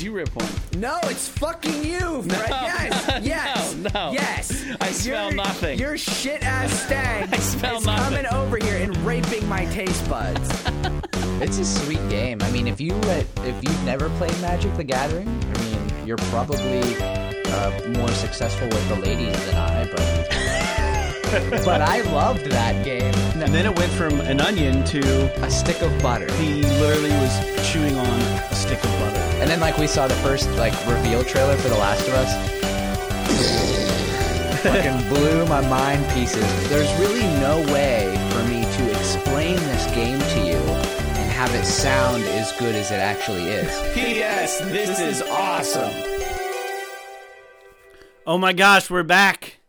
did you rip one? No, it's fucking you, Fred. yes, yes, no, no. yes. I smell Your- nothing. Your shit ass stag I smell is nothing. coming over here and raping my taste buds. It's a sweet game. I mean, if you uh, if you've never played Magic: The Gathering, I mean, you're probably uh, more successful with the ladies than I. But but I loved that game. And then it went from an onion to A stick of butter, he literally was chewing on a stick of butter. And then like we saw the first like reveal trailer for The Last of Us. Fucking blew my mind pieces. There's really no way for me to explain this game to you and have it sound as good as it actually is. P.S. This is awesome. Oh my gosh, we're back.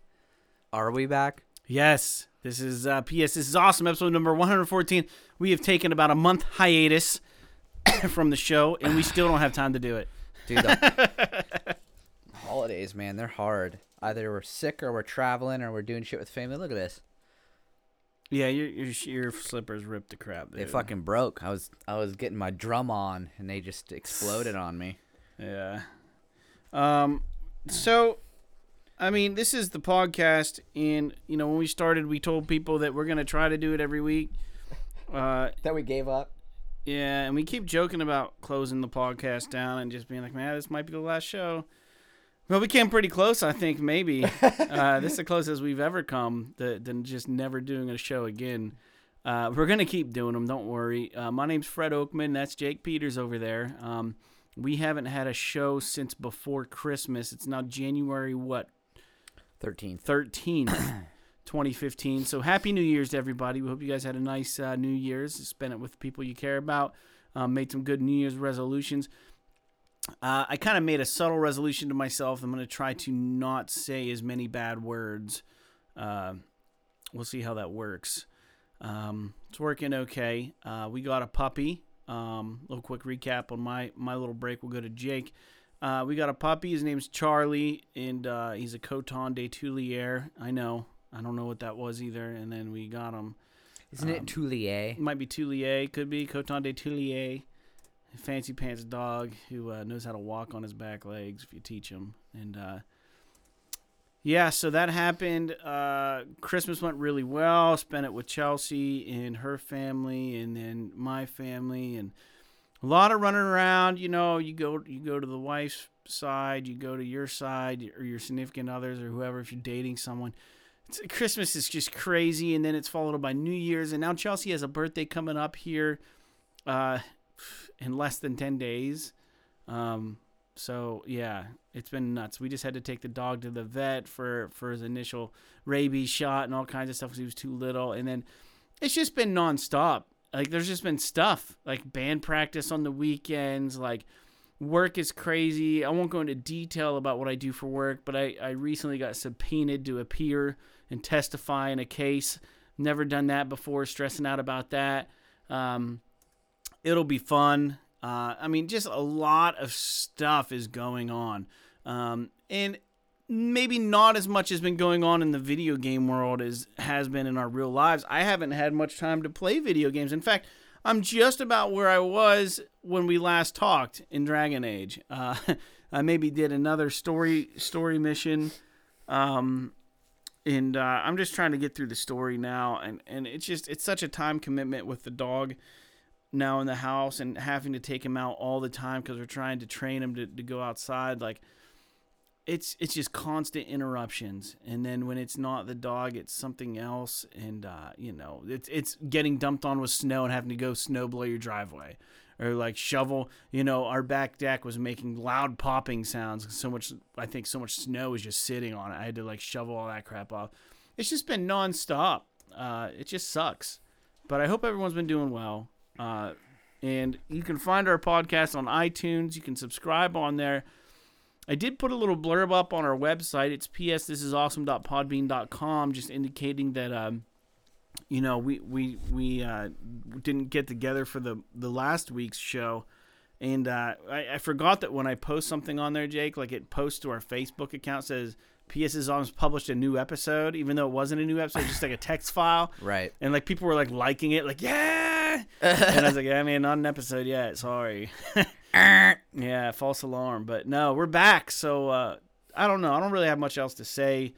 Are we back? Yes, this is uh, P.S. This is awesome. Episode number 114. We have taken about a month hiatus from the show, and we still don't have time to do it. Dude, the holidays, man, they're hard. Either we're sick or we're traveling or we're doing shit with family. Look at this. Yeah, your your, your slippers ripped to crap. They fucking broke. I was I was getting my drum on and they just exploded on me. Yeah. Um. So, I mean, this is the podcast, and you know, when we started, we told people that we're gonna try to do it every week. Uh, That we gave up. Yeah, and we keep joking about closing the podcast down and just being like, man, this might be the last show. Well, we came pretty close, I think. Maybe uh, this is the closest we've ever come to, than just never doing a show again. Uh, we're gonna keep doing them. Don't worry. Uh, my name's Fred Oakman. That's Jake Peters over there. Um, we haven't had a show since before Christmas. It's now January what 13th. 13th, 2015. So happy New Year's to everybody. We hope you guys had a nice uh, New Year's. Spent it with people you care about. Um, made some good New Year's resolutions. Uh, I kind of made a subtle resolution to myself. I'm going to try to not say as many bad words. Uh, we'll see how that works. Um, it's working okay. Uh, we got a puppy. Um, little quick recap on my my little break. We'll go to Jake. Uh, we got a puppy. His name's Charlie, and uh, he's a Coton de Tulear. I know. I don't know what that was either. And then we got him. Isn't it Toulier? It might be Tulier. Could be Coton de Tulier. Fancy pants dog who uh, knows how to walk on his back legs if you teach him. And uh, yeah, so that happened. Uh, Christmas went really well. Spent it with Chelsea and her family, and then my family, and a lot of running around. You know, you go you go to the wife's side, you go to your side, or your significant others, or whoever if you're dating someone. Christmas is just crazy, and then it's followed by New Year's, and now Chelsea has a birthday coming up here, uh, in less than ten days. Um, so yeah, it's been nuts. We just had to take the dog to the vet for for his initial rabies shot and all kinds of stuff because he was too little, and then it's just been nonstop. Like there's just been stuff like band practice on the weekends, like work is crazy. I won't go into detail about what I do for work, but I, I recently got subpoenaed to appear and testify in a case. Never done that before, stressing out about that. Um, it'll be fun. Uh, I mean, just a lot of stuff is going on. Um, and maybe not as much has been going on in the video game world as has been in our real lives. I haven't had much time to play video games. In fact, I'm just about where I was when we last talked in Dragon Age. Uh, I maybe did another story story mission, um, and uh, I'm just trying to get through the story now. And and it's just it's such a time commitment with the dog now in the house and having to take him out all the time because we're trying to train him to, to go outside like it's it's just constant interruptions and then when it's not the dog it's something else and uh, you know it's it's getting dumped on with snow and having to go snow blow your driveway or like shovel you know our back deck was making loud popping sounds. so much i think so much snow was just sitting on it. I had to like shovel all that crap off. It's just been nonstop. Uh, it just sucks. But i hope everyone's been doing well. Uh, and you can find our podcast on itunes. You can subscribe on there. I did put a little blurb up on our website. It's ps this is awesome.podbean.com, just indicating that um, you know we we we uh, didn't get together for the the last week's show, and uh, I, I forgot that when I post something on there, Jake, like it posts to our Facebook account says PS is awesome published a new episode, even though it wasn't a new episode, just like a text file, Right. and like people were like liking it, like yeah, and I was like, yeah, mean, not an episode yet, sorry. Yeah, false alarm. But no, we're back. So uh, I don't know. I don't really have much else to say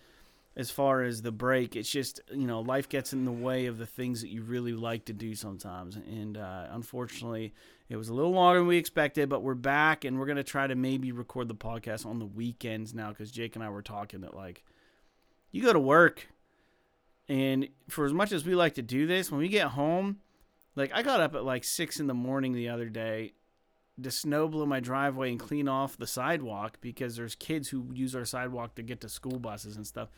as far as the break. It's just you know life gets in the way of the things that you really like to do sometimes, and uh, unfortunately, it was a little longer than we expected. But we're back, and we're gonna try to maybe record the podcast on the weekends now because Jake and I were talking that like you go to work, and for as much as we like to do this, when we get home. Like I got up at like six in the morning the other day to snow blow my driveway and clean off the sidewalk because there's kids who use our sidewalk to get to school buses and stuff.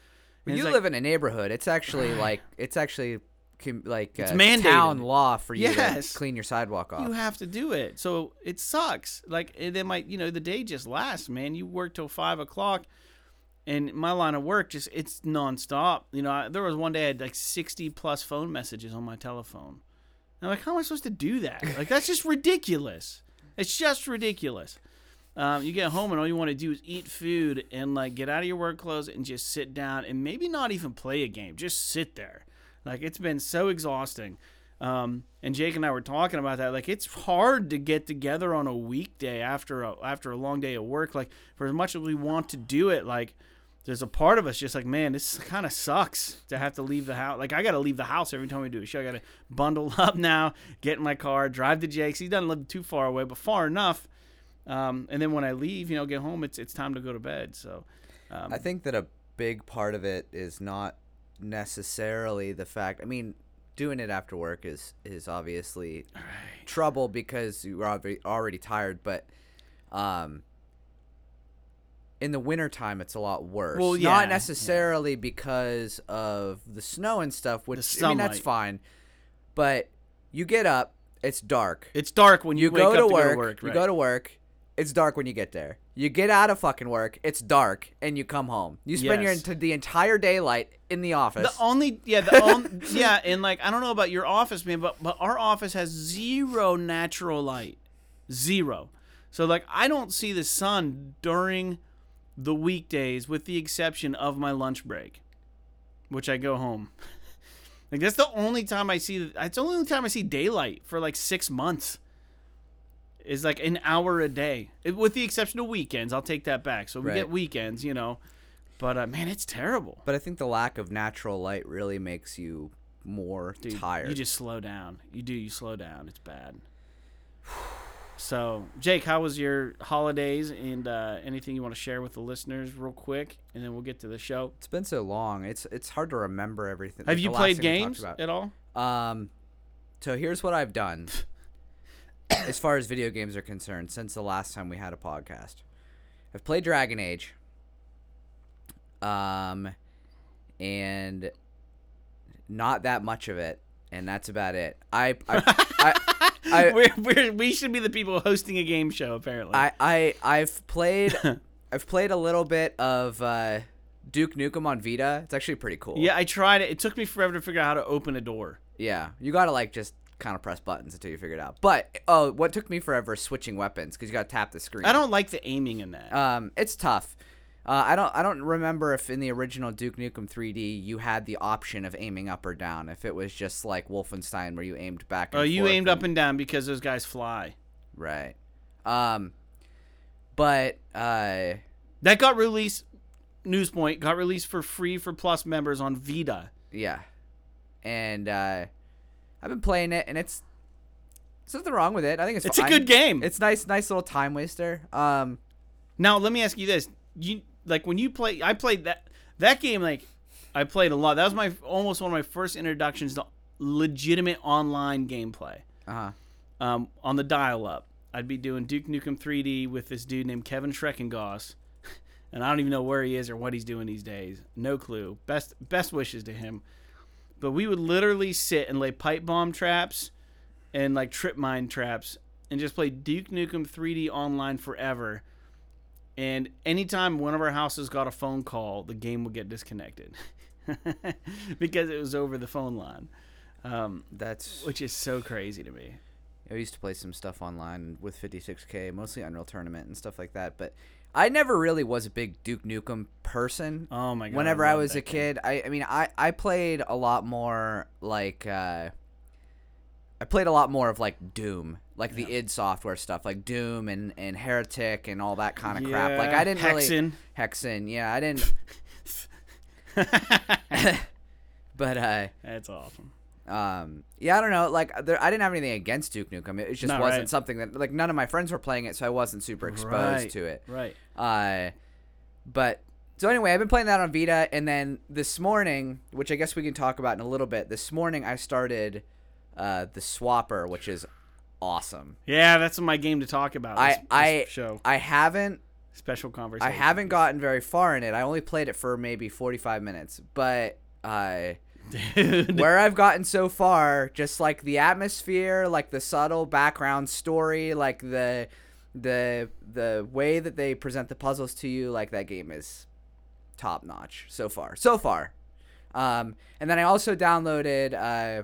When you it's live in a neighborhood, it's actually like it's actually com- like It's uh, town law for you Yes. to clean your sidewalk off. you have to do it, so it sucks. Like they might, you know, the day just lasts, man. You work till five o'clock, and my line of work just it's nonstop. You know, I, there was one day I had like sixty plus phone messages on my telephone. And I'm like, how am I supposed to do that? Like that's just ridiculous. It's just ridiculous. Um, you get home and all you want to do is eat food and like get out of your work clothes and just sit down and maybe not even play a game. Just sit there. Like it's been so exhausting. Um, and Jake and I were talking about that. Like it's hard to get together on a weekday after a after a long day of work. Like for as much as we want to do it, like there's a part of us just like, man, this kind of sucks to have to leave the house. Like I got to leave the house every time we do a show. I got to bundle up now, get in my car, drive to Jake's. He doesn't live too far away, but far enough. Um, and then when I leave, you know, get home, it's it's time to go to bed. So um, I think that a big part of it is not necessarily the fact. I mean, doing it after work is is obviously trouble because you're already tired. But um, in the wintertime, it's a lot worse. Well, yeah, not necessarily because of the snow and stuff, which I mean that's fine. But you get up, it's dark. it's dark when you, You go to to work. go to work. You right. go to work. It's dark when you get there. You get out of fucking work. It's dark, and you come home. You spend your Yes. ent- the entire daylight in the office. The only yeah the on, yeah and like I don't know about your office man but but our office has zero natural light zero so like I don't see the sun during the weekdays with the exception of my lunch break which I go home like that's the only time I see it's the only time I see daylight for like six months is like an hour a day It- with the exception of weekends I'll take that back so we Right. get weekends you know but uh, man it's terrible but I think the lack of natural light really makes you more Dude, tired. You just slow down. You do. You slow down. It's bad. So, Jake, how was your holidays and uh, anything you want to share with the listeners, real quick, and then we'll get to the show. it's been so long. It's it's hard to remember everything. Have like you played games at all? Um, so here's what I've done. as far as video games are concerned, since the last time we had a podcast, I've played Dragon Age. Um, and not that much of it, and that's about it. I I I, I, we're, we're, we should be the people hosting a game show, apparently. I, I I've played I've played a little bit of uh, Duke Nukem on Vita. It's actually pretty cool. yeah, I tried it. It took me forever to figure out how to open a door. Yeah, you gotta like just kind of press buttons until you figure it out. But oh, what took me forever is switching weapons because you gotta tap the screen. I don't like the aiming in that. Um, it's tough. Uh, I don't. I don't remember if in the original Duke Nukem 3D you had the option of aiming up or down. If it was just like Wolfenstein where you aimed back. And oh, you aimed up and down because those guys fly. right. Um, but uh, That got released. News point got released for free for Plus members on Vita. Yeah. And uh I've been playing it and it's there's nothing wrong with it. I think it's It's a good game. It's nice nice little time waster. Um Now let me ask you this: you like when you play? I played that that game. Like I played a lot. That was my almost one of my first introductions to legitimate online gameplay. uh-huh. Um, on the dial-up, I'd be doing Duke Nukem 3D with this dude named Kevin Schreckengoss, and I don't even know where he is or what he's doing these days. No clue. Best best wishes to him. But we would literally sit and lay pipe bomb traps and like trip mine traps and just play Duke Nukem 3D online forever. And anytime one of our houses got a phone call, the game would get disconnected because it was over the phone line, um, That's which is so crazy to me. I used to play some stuff online with 56k, mostly Unreal Tournament and stuff like that, but I never really was a big Duke Nukem person. Oh my god! Whenever I, love was a game. kid, I I mean I I played a lot more like uh I played a lot more of like Doom like the id Software stuff, like Doom and and Heretic and all that kind of crap. Like I didn't Hexen. really Hexen. Yeah, I didn't. but uh, That's awesome. Um, yeah, I don't know. Like, there, I didn't have anything against Duke Nukem. It just No, wasn't right. something that like none of my friends were playing it, so I wasn't super exposed Right, to it. Right. Uh, but so anyway, I've been playing that on Vita, and then this morning, which I guess we can talk about in a little bit. This morning, I started uh, the Swapper, which is awesome. Yeah, that's my game to talk about. I this- this I show I haven't special conversation. I haven't gotten very far in it. I only played it for maybe forty five minutes, but uh, Dude. where I've gotten so far, just like the atmosphere, like the subtle background story, like the the the way that they present the puzzles to you, like that game is top notch so far. So far. Um, and then I also downloaded uh,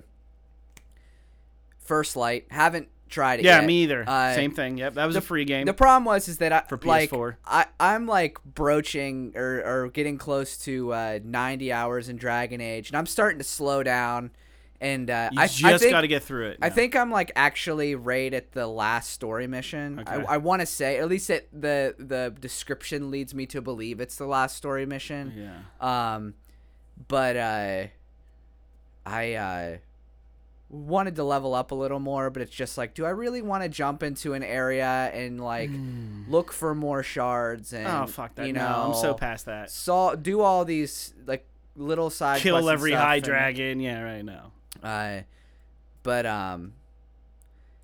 First Light. Haven't tried it Yeah, yet. me either. Uh, Same thing. Yep, that was a free game. The problem was is that I For PS4. I I'm like broaching or or getting close to uh, 90 hours in Dragon Age, and I'm starting to slow down. And uh, you I, just I got to get through it. I think I'm like actually right at the last story mission. Okay. I, I want to say at least it, the the description leads me to believe it's the last story mission. Yeah. Um, but uh, I uh, wanted to level up a little more, but it's just like, do I really want to jump into an area and like look for more shards and Hmm. Oh fuck that! you no, know I'm so past that. so do all these like little side quests Kill every high and- dragon. Yeah, right now. uh, but um,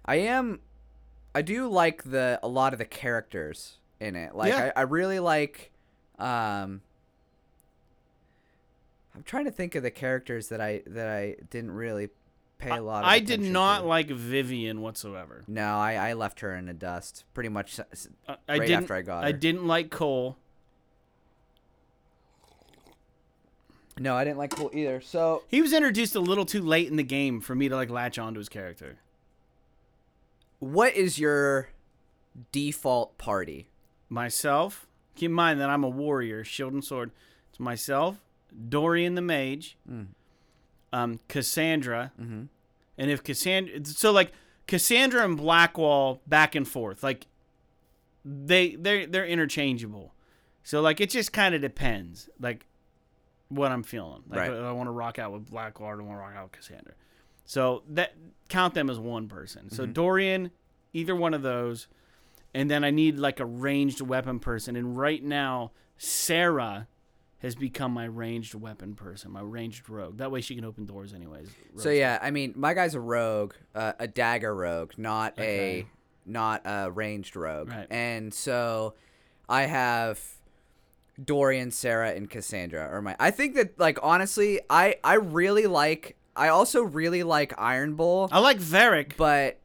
I am, I do like the a lot of the characters in it. Like Yeah. I, I really like, um, I'm trying to think of the characters that I that I didn't really pay a lot. of I did not to. like Vivienne whatsoever. No, I, I left her in the dust pretty much. Uh, I Right didn't. after I got her. I didn't like Cole. No, I didn't like Cole either. So He was introduced a little too late in the game for me to like latch onto his character. what is your default party? Myself, keep in mind that I'm a warrior, shield and sword. It's myself, Dorian the mage, Mm. Um, Cassandra, Mm-hmm. and if Cassandra, so like Cassandra and Blackwall back and forth, like they they they're interchangeable. So like it just kind of depends, like what I'm feeling. Like Right. I want to rock out with Blackwall, or I want to rock out with Cassandra. So that count them as one person. So Dorian, either one of those, and then I need like a ranged weapon person. And right now, Sera has become my ranged weapon person, my ranged rogue. That way she can open doors anyways. So Rogues. yeah, I mean, my guy's a rogue, uh, a dagger rogue, not Okay. a not a ranged rogue. Right. And so I have Dorian, Sera, and Cassandra are my. I think that like honestly, I I really like. I also really like Iron Bull, I like Varric. but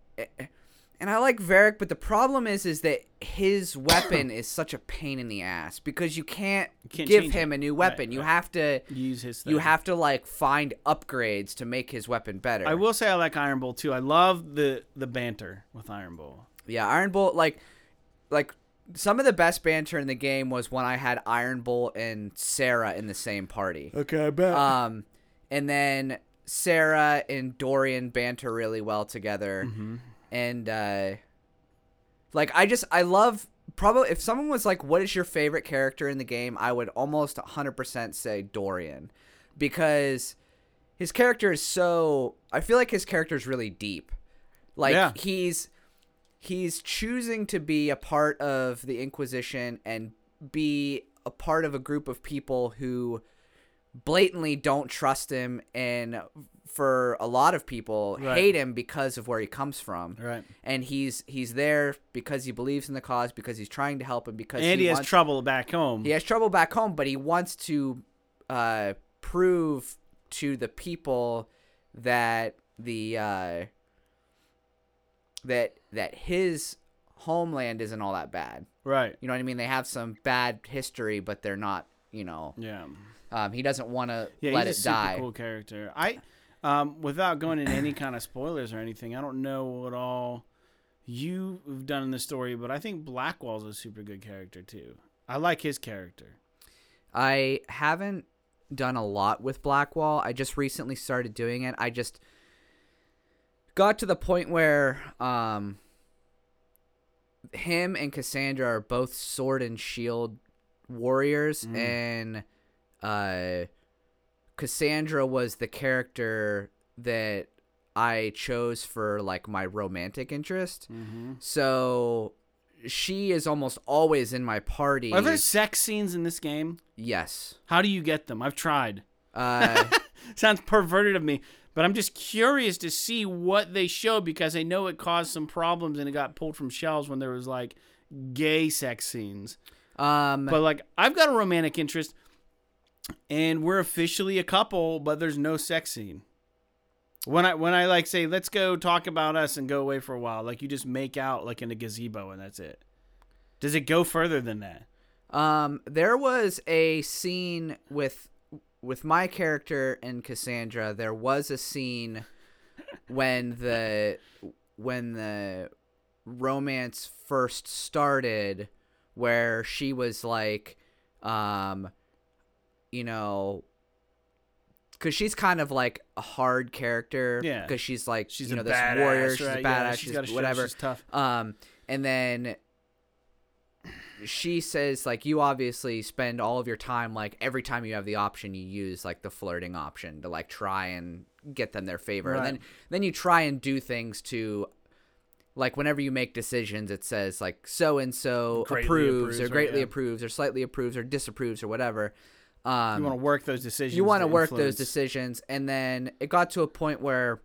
and I like Varric, but the problem is is that his weapon is such a pain in the ass because you can't, can't give him it. a new Right, weapon. You right. have to use his. you have to like find upgrades to make his weapon better. I will say I like Iron Bull too. I love the the banter with Iron Bull. Yeah, Iron Bull like like some of the best banter in the game was when I had Iron Bull and Sera in the same party. Okay, I bet. Um and then Sera and Dorian banter really well together. Mm-hmm. And uh like I just I love probably if someone was like what is your favorite character in the game, I would almost 100% say Dorian because his character is so I feel like his character is really deep. Like Yeah. he's he's choosing to be a part of the Inquisition and be a part of a group of people who blatantly don't trust him and for a lot of people Right. hate him because of where he comes from. right. And he's he's there because he believes in the cause because he's trying to help him because And he, has wants, trouble back home. he has trouble back home, but he wants to uh, prove to the people that the uh, that that his homeland isn't all that bad. Right. You know what I mean? They have some bad history, but they're not. You know, Yeah. um, he doesn't want to Yeah, let it die. cool character. I, um, without going into any kind of spoilers or anything, I don't know what all you've done in the story, but I think Blackwall's a super good character too. I like his character. I haven't done a lot with Blackwall. I just recently started doing it. I just got to the point where um him and Cassandra are both sword and shield warriors, Mm. and uh, Cassandra was the character that I chose for like my romantic interest. Mm-hmm. So she is almost always in my party. Are there sex scenes in this game? yes. How do you get them? I've tried. Uh, Sounds perverted of me, but I'm just curious to see what they show because I know it caused some problems and it got pulled from shelves when there was like gay sex scenes. um, But like I've got a romantic interest and we're officially a couple, but there's no sex scene. When I when I like say let's go talk about us and go away for a while, like you just make out like in a gazebo and that's it. Does it go further than that? Um, there was a scene with with my character and Cassandra. There was a scene when the when the romance first started, where she was like, um, you know. Cause she's kind of like a hard character. Yeah. Cause she's like She's you know a this badass, warrior. She's right? a Yeah, badass. she's she's gotta whatever. She's tough. Um, and then she says like you obviously spend all of your time like every time you have the option you use like the flirting option to like try and get them their favor and then then you try and do things to like whenever you make decisions it says like so and so approves or right, greatly yeah. approves or slightly approves or disapproves or whatever um You want to work those decisions. you want to work those decisions and then it got to a point where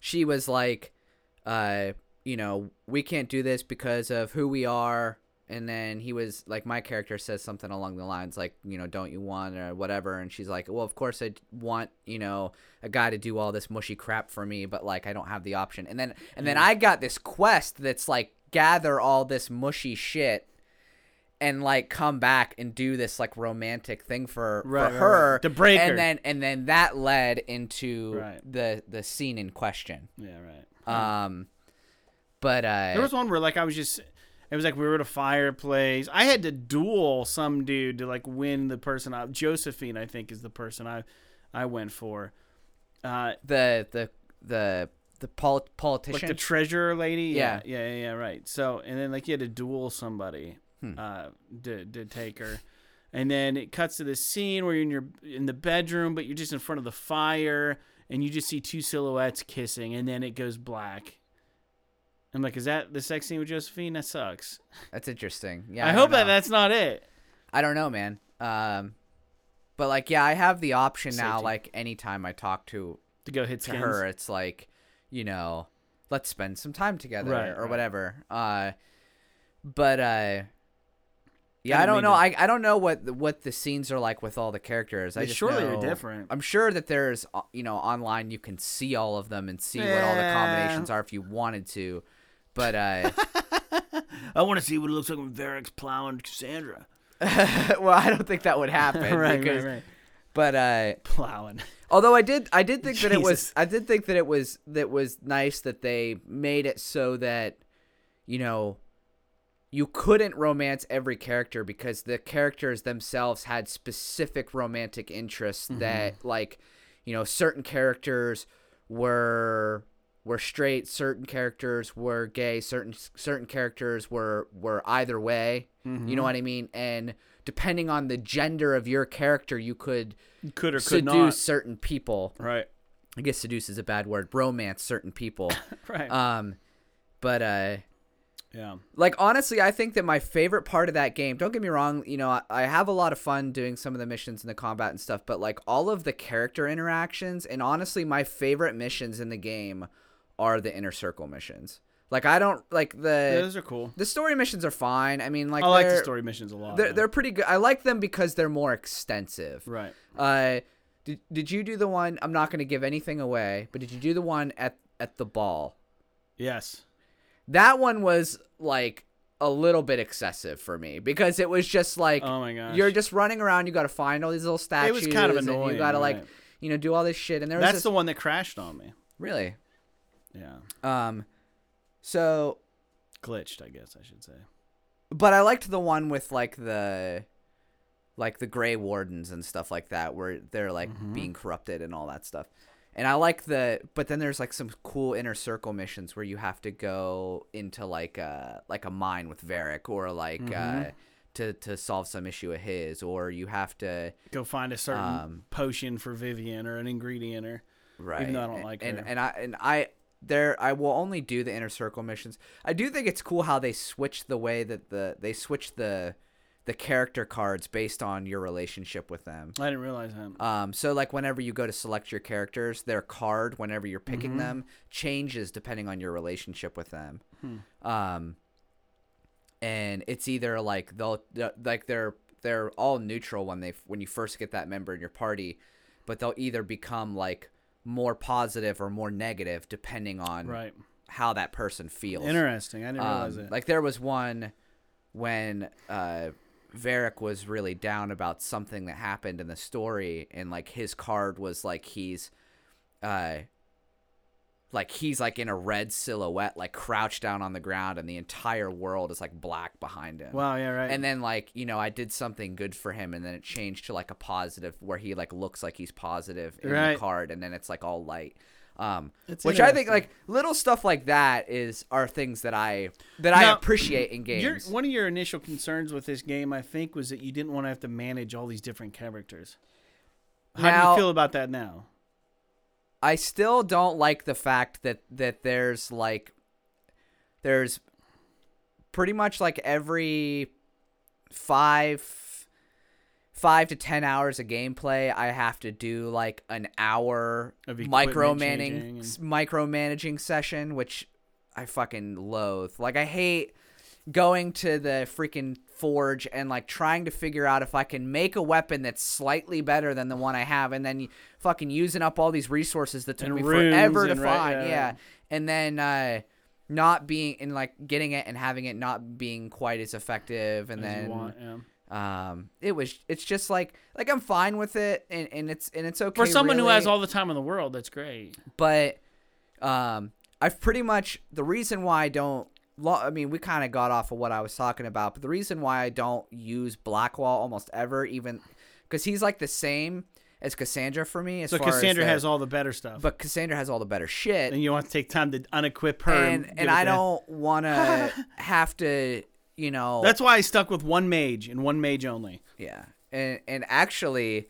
she was like uh you know we can't do this because of who we are and then he was like my character says something along the lines like you know don't you want or whatever and she's like well of course i want you know a guy to do all this mushy crap for me but like i don't have the option and then and then i got this quest that's like gather all this mushy shit and like come back and do this like romantic thing for, Right, for right, her right. To break her. and then and then that led into the the scene in question Yeah, right. um but uh There was one where like I was just it was like we were at a fireplace. I had to duel some dude to like win the person out. Josephine, I think, is the person I I went for. Uh the the the the pol- like politician the treasurer lady. Yeah. Yeah, yeah, yeah, right. So and then like you had to duel somebody Hmm. uh to to take her. And then it cuts to this scene where you're in your in the bedroom, but you're just in front of the fire and you just see two silhouettes kissing and then it goes black. I'm like, is that the sex scene with Josephine? That sucks. that's interesting yeah I, don't hope that that's not it. i don't know man um but like yeah i have the option now like anytime i talk to To go hit to skins. her it's like you know let's spend some time together Right, or right. whatever uh but uh yeah, I I, don't know. I, I don't know what the, what the scenes are like with all the characters. I They just surely are different. I'm sure that there's uh, you know online you can see all of them and see what all the combinations are if you wanted to. But uh I want to see what it looks like when Varric's plowing Cassandra. well, I don't think that would happen. right, because, right, right. But uh, Plowing. although I did, I did think that it was, I did think that it was that was nice that they made it so that, you know, you couldn't romance every character because the characters themselves had specific romantic interests Mm-hmm. that, like, you know, certain characters were were straight, certain characters were gay, certain certain characters were were either way. You Mm-hmm. know what I mean? And depending on the gender of your character, you could Could or could seduce not. certain people. Right. I guess seduce is a bad word. Romance certain people. Right. um, but uh, yeah. like honestly, I think that my favorite part of that game. Don't get me wrong. You know, I, I have a lot of fun doing some of the missions and the combat and stuff. But like all of the character interactions, and honestly, my favorite missions in the game are the inner circle missions. Like I don't like Yeah, the those are cool. the story missions are fine. I mean, like I like the story missions a lot. They're, yeah. they're pretty good. I like them because they're more extensive. right. Uh, did did you do the one? I'm not going to give anything away, but did you do the one at at the ball? Yes. That one was like a little bit excessive for me because it was just like Oh my gosh. you're just running around. You got to find all these little statues. It was kind of and annoying, You got to like right. you know do all this shit. And there was That's this, the one that crashed on me. really Yeah. um, so Glitched, I guess I should say. but I liked the one with like the like the gray wardens and stuff like that where they're like Mm-hmm. being corrupted and all that stuff. And I like the but then there's like some cool inner circle missions where you have to go into like a like a mine with Varric or like Mm-hmm. uh to to solve some issue of his or you have to Go find a certain Um, potion for Vivienne or an ingredient or right Even though I don't like and her. and I and I there I will only do the inner circle missions. I do think it's cool how they switch the way that the they switch the the character cards based on your relationship with them. I didn't realize that. Um, so like whenever you go to select your characters, their card, whenever you're picking Mm-hmm. them, changes depending on your relationship with them. Hmm. Um, and it's either like they'll they're- like they're they're all neutral when they when you first get that member in your party, but they'll either become like more positive or more negative depending on right. how that person feels. Interesting. I didn't realize Um, it. like there was one when uh Varric was really down about something that happened in the story and like his card was like he's uh like he's like in a red silhouette like crouched down on the ground and the entire world is like black behind him. wow. Yeah. Right. And then like, you know, I did something good for him and then it changed to like a positive where he like looks like he's positive in Right. the card and then it's like all light. Um It's which I think like little stuff like that is are things that I that I appreciate in Your, games. one of your initial concerns with this game, I think, was that you didn't want to have to manage all these different characters. How do you feel about that now? I still don't like the fact that that there's like there's pretty much like every five five to ten hours of gameplay I have to do like an hour micromanaging and- micromanaging session which I fucking loathe. Like I hate going to the freaking forge and like trying to figure out if I can make a weapon that's slightly better than the one I have and then fucking using up all these resources that took And me forever to and right- find. yeah, yeah. And then uh not being and like getting it and having it not being quite as effective and As then want, yeah. Um it was it's just like like I'm fine with it and, and it's and it's okay For someone who has all the time in the world, that's great. but um, I've pretty much the reason why I don't. lo- I mean, we kind of got off of what I was talking about, but the reason why I don't use Blackwall almost ever, even because he's like the same as Cassandra for me. As So far as Cassandra the- has all the better stuff, but Cassandra has all the better shit, and you want to take time to unequip her. and give and I don't want to have to, you know. That's why I stuck with one mage and one mage only. Yeah, and and actually,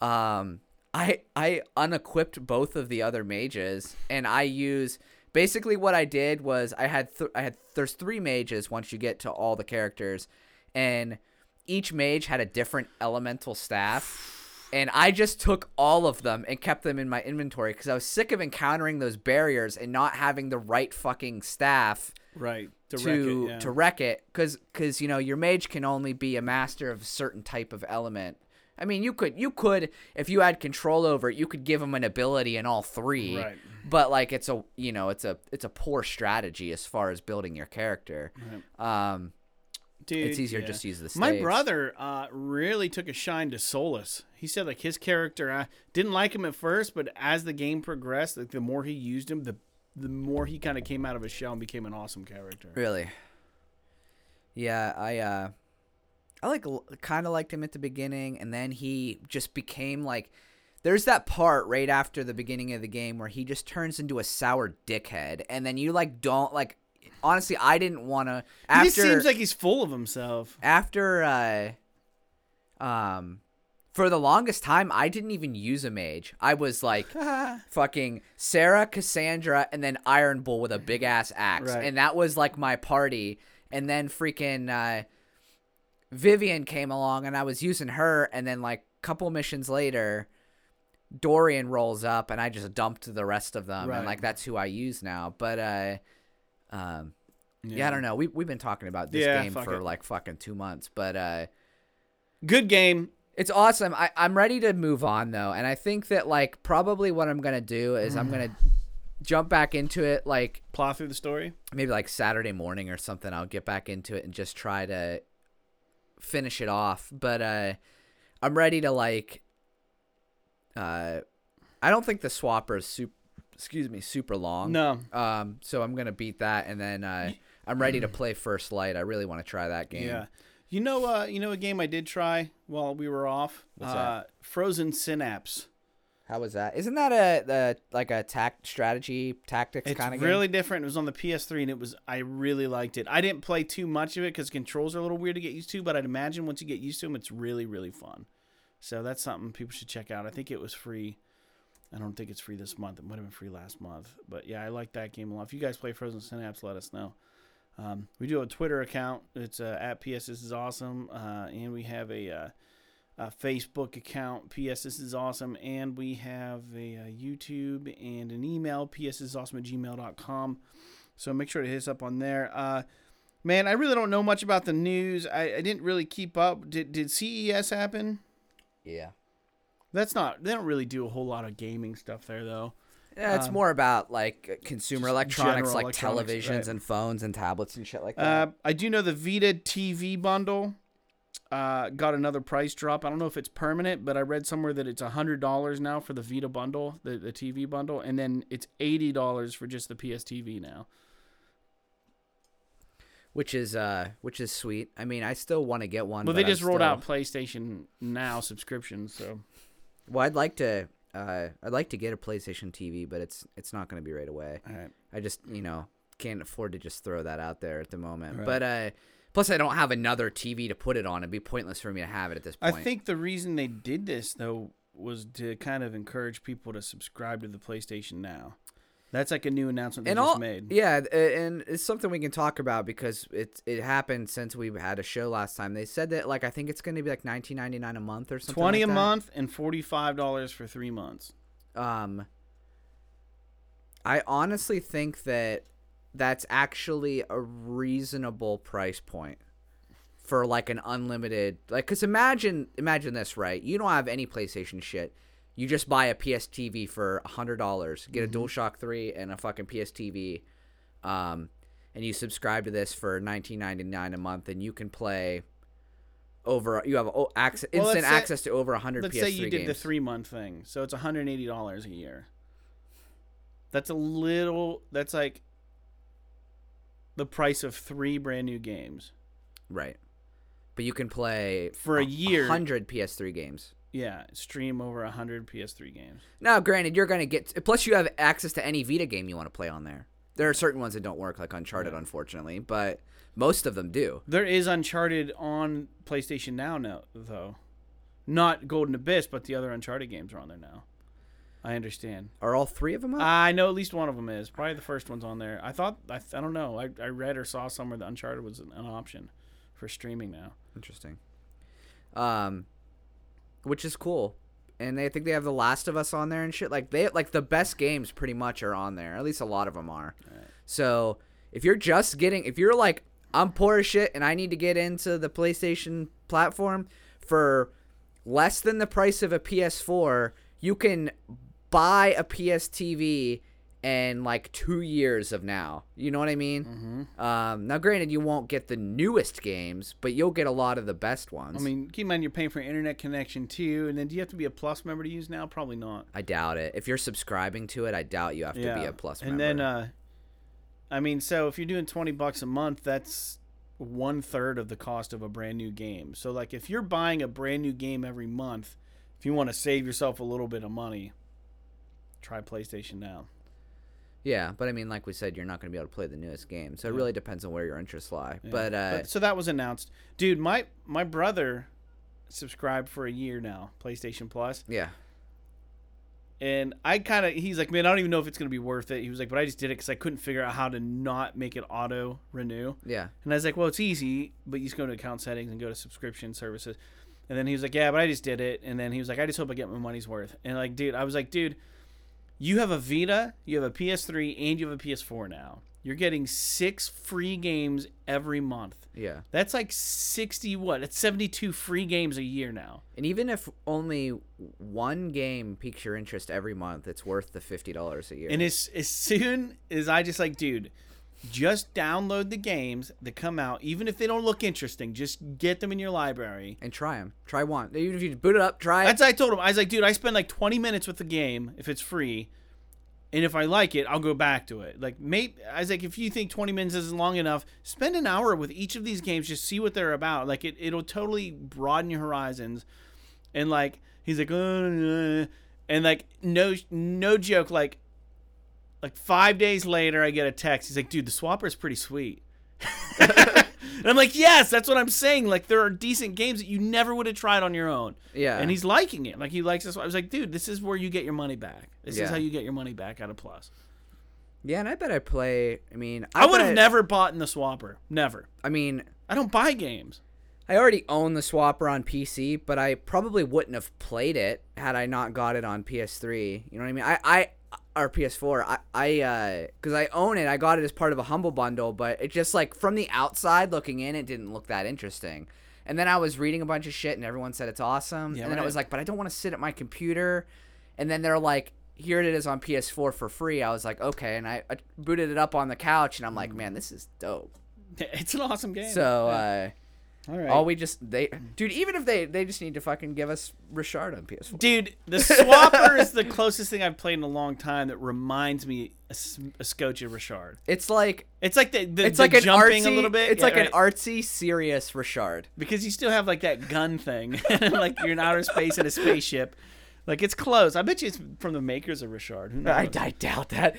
um, I I unequipped both of the other mages, and I use basically what I did was I had th- I had there's three mages once you get to all the characters, and each mage had a different elemental staff. And I just took all of them and kept them in my inventory because I was sick of encountering those barriers and not having the right fucking staff Right. To, to wreck it, yeah. wreck it because because you know your mage can only be a master of a certain type of element i mean you could you could if you had control over it you could give him an ability in all three Right. but like it's a you know it's a it's a poor strategy as far as building your character um Dude, it's easier yeah. just to use the My brother uh, really took a shine to Solas. He said like his character I didn't like him at first, but as the game progressed, like the more he used him, the the more he kind of came out of his shell and became an awesome character. Really? Yeah, I uh I like kind of liked him at the beginning and then he just became like there's that part right after the beginning of the game where he just turns into a sour dickhead and then you like don't like honestly I didn't want to He after just seems like he's full of himself. after uh um for the longest time I didn't even use a mage. I was like fucking Sera, Cassandra, and then Iron Bull with a big ass axe. Right. And that was like my party. And then freaking uh Vivienne came along and I was using her and then like a couple missions later Dorian rolls up and I just dumped the rest of them Right. and like that's who I use now. But uh um yeah, I don't know. We we've been talking about this Yeah, game for it. like fucking 2 months, but uh Good game. It's awesome. I, I'm ready to move on though, and I think that like probably what I'm gonna do is I'm gonna jump back into it like Plow through the story. maybe like Saturday morning or something. I'll get back into it and just try to finish it off. But uh, I'm ready to like. Uh, I don't think the swapper is super. Excuse me, super long. No. Um, so I'm gonna beat that, and then uh, I'm ready to play First Light. I really want to try that game. Yeah. You know, uh, you know, a game I did try while we were off. What's uh, that? Frozen Synapse. How was that? Isn't that a, the like a tact strategy tactics kind of game? really different. It was on the PS3, and it was I really liked it. I didn't play too much of it because controls are a little weird to get used to, but I'd imagine once you get used to them, it's really really fun. So that's something people should check out. I think it was free. I don't think it's free this month. It might have been free last month, but yeah, I like that game a lot. If you guys play Frozen Synapse, let us know. Um, we do a Twitter account. It's uh, at PS. This is awesome, uh, and we have a. Uh, a Facebook account, PS This Is Awesome, and we have a, uh YouTube and an email, PS This Is Awesome at gmail.com. So make sure to hit us up on there. Uh, man, I really don't know much about the news. I, I didn't really keep up. Did, did CES happen? Yeah. That's not, they don't really do a whole lot of gaming stuff there, though. Yeah, it's Um, more about like consumer electronics, like electronics, televisions right. and phones and tablets and shit like Uh, that. I do know the Vita TV bundle uh, got another price drop. I don't know if it's permanent, but I read somewhere that it's hundred dollars now for the Vita bundle, the, the TV bundle, and then it's eighty dollars for just the PS TV now. which is uh, which is sweet. I mean, I still want to get one. Well, they I'm just rolled still- out PlayStation Now subscriptions, so Well, I'd like to. Uh, I'd like to get a PlayStation TV, but it's it's not going to be right away. right. I just you know can't afford to just throw that out there at the moment. Right. But uh, plus I don't have another TV to put it on. It'd be pointless for me to have it at this point. I think the reason they did this though was to kind of encourage people to subscribe to the PlayStation Now. That's like a new announcement they and just all made. yeah, and it's something we can talk about because it it happened since we had a show last time. They said that like I think it's going to be like nineteen ninety nine a month or something. Twenty like a that. month and forty five dollars for three months. Um, I honestly think that that's actually a reasonable price point for like an unlimited like cuz imagine imagine this, right? You don't have any PlayStation shit. You just buy a PS TV for $100, get a DualShock 3 and a fucking PS TV um and you subscribe to this for 19.99 a month and you can play over you have o- access Well, instant say- access to over 100 Let's PS3 say you did the three month thing, so it's one hundred eighty dollars a year. That's a little. That's like the price of three brand new games Right. But you can play for a year. 100 PS3 games. Yeah, stream over hundred PS3 games. Now, granted, you're going to get plus you have access to any Vita game you want to play on there. There are certain ones that don't work like Uncharted unfortunately, but most of them do. There is Uncharted on PlayStation Now, now though. Not Golden Abyss, but the other Uncharted games are on there now. I understand. Are all 3 of them up? I know at least one of them is. Probably the first one's on there. I thought I, I don't know. I, I read or saw somewhere that Uncharted was an, an option for streaming now. Interesting. Um which is cool. And they I think they have The Last of Us on there and shit. Like they like the best games pretty much are on there. At least a lot of them are. So, if you're just getting if you're like I'm poor as shit and I need to get into the PlayStation platform for less than the price of a PS4, you can buy a PS TV in like 2 years of now. You know what I mean? Mm-hmm. Um, now, granted, you won't get the newest games, but you'll get a lot of the best ones. I mean, keep in mind you're paying for internet connection too, and then do you have to be a Plus member to use now? Probably not. I doubt it. If you're subscribing to it, I doubt you have to be a plus and member. And then, uh, I mean, so if you're doing twenty bucks a month, that's one third of the cost of a brand new game. So, like, if you're buying a brand new game every month, if you want to save yourself a little bit of money, try PlayStation Now. Yeah, but I mean, like we said, you're not going to be able to play the newest game, so it really depends on where your interests lie. Yeah. But uh, so that was announced, dude. My my brother subscribed for a year now, PlayStation Plus, yeah, and I kind of he's like, man, I don't even know if it's gonna be worth it. He was like, but I just did it because I couldn't figure out how to not make it auto renew. yeah, And I was like, well, it's easy, but you just go to account settings and go to subscription services. And then he was like, yeah, but I just did it. And then he was like, I just hope I get my money's worth. And like, dude, I was like, dude, you have a Vita, you have a PS3, and you have a PS4 now. You're getting six free games every month. yeah. That's like 60, what? That's 72 free games a year now. And even if only one game piques your interest every month, it's worth the fifty dollars a year. And as, as soon as I just like, dude, just download the games that come out, even if they don't look interesting, just get them in your library. and try them. Try one. Even if you boot it up, try. That's what I told him. I was like, dude, I spend like 20 minutes with the game if it's free. And if I like it, I'll go back to it. Like, maybe I was like, if you think 20 minutes isn't long enough, spend an hour with each of these games. Just see what they're about. Like, it, it'll totally broaden your horizons. And like, he's like, uh, uh, And like no no joke, like like five days later, I get a text. He's like, "Dude, the Swapper is pretty sweet." and I'm like, "Yes, that's what I'm saying. Like, there are decent games that you never would have tried on your own." Yeah. And he's liking it. Like he likes this. I was like, "Dude, this is where you get your money back. This is how you get your money back out of Plus." Yeah, and I bet I play. I mean, I, would bet have never bought in the Swapper. Never. I mean, I don't buy games. I already own the Swapper on PC, but I probably wouldn't have played it had I not got it on PS3. You know what I mean? I, I or PS4. I, I, uh, because I own it. I got it as part of a humble bundle, but it just like from the outside looking in, it didn't look that interesting. And then I was reading a bunch of shit, and everyone said it's awesome. Yeah, and then it right. was like, but I don't want to sit at my computer. And then they're like, here it is on PS4 for free. I was like, okay, and I, I booted it up on the couch, and I'm like, man, this is dope. It's an awesome game. So, Yeah. uh, all right. all we just they, dude. Even if they they just need to fucking give us Richard on PS4. Dude, the Swapper is the closest thing I've played in a long time that reminds me a, S- a Scotia Richard. It's like It's like the, the it's the like an jumping artsy, a little bit. It's Yeah, like right. an artsy, serious Richard. because you still have like that gun thing, like you're in outer space in a spaceship. Like it's close. I bet you it's from the makers of Richard. I, I doubt that.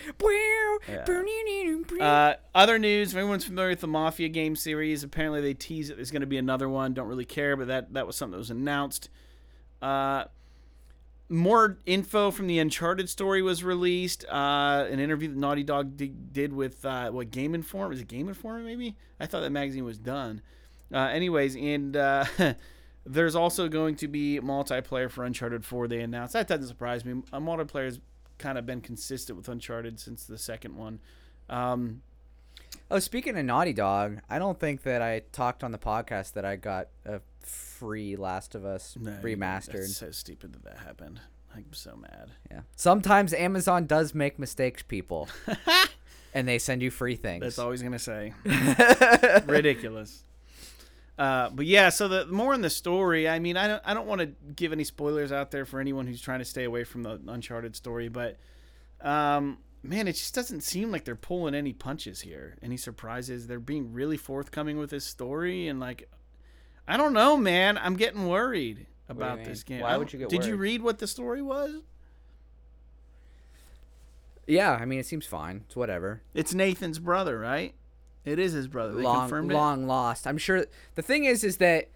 Uh, other news: if anyone's familiar with the Mafia game series, apparently they tease that there's going to be another one. Don't really care, but that that was something that was announced. Uh, more info from the Uncharted story was released. Uh, an interview that Naughty Dog di- did with uh, what Game Informer is it Game Informer maybe? I thought that magazine was done. Uh, anyways, and uh, there's also going to be multiplayer for Uncharted 4. They announced that doesn't surprise me. Uh, multiplayer's kind of been consistent with Uncharted since the second one. Um, oh, speaking of Naughty Dog, I don't think that I talked on the podcast that I got a free Last of Us no, remastered. That's so stupid that that happened. I'm so mad. Yeah. Sometimes Amazon does make mistakes, people, and they send you free things. That's always gonna say ridiculous. Uh, but yeah, so the more in the story, I mean, I don't, I don't want to give any spoilers out there for anyone who's trying to stay away from the Uncharted story, but um, man, it just doesn't seem like they're pulling any punches here, any surprises. They're being really forthcoming with this story, and like, I don't know, man, I'm getting worried about this game. Why would you get Did you read what the story was? Yeah, I mean, it seems fine. It's whatever. It's Nathan's brother, right? It is his brother. They long, confirmed it. long lost. I'm sure. The thing is, is that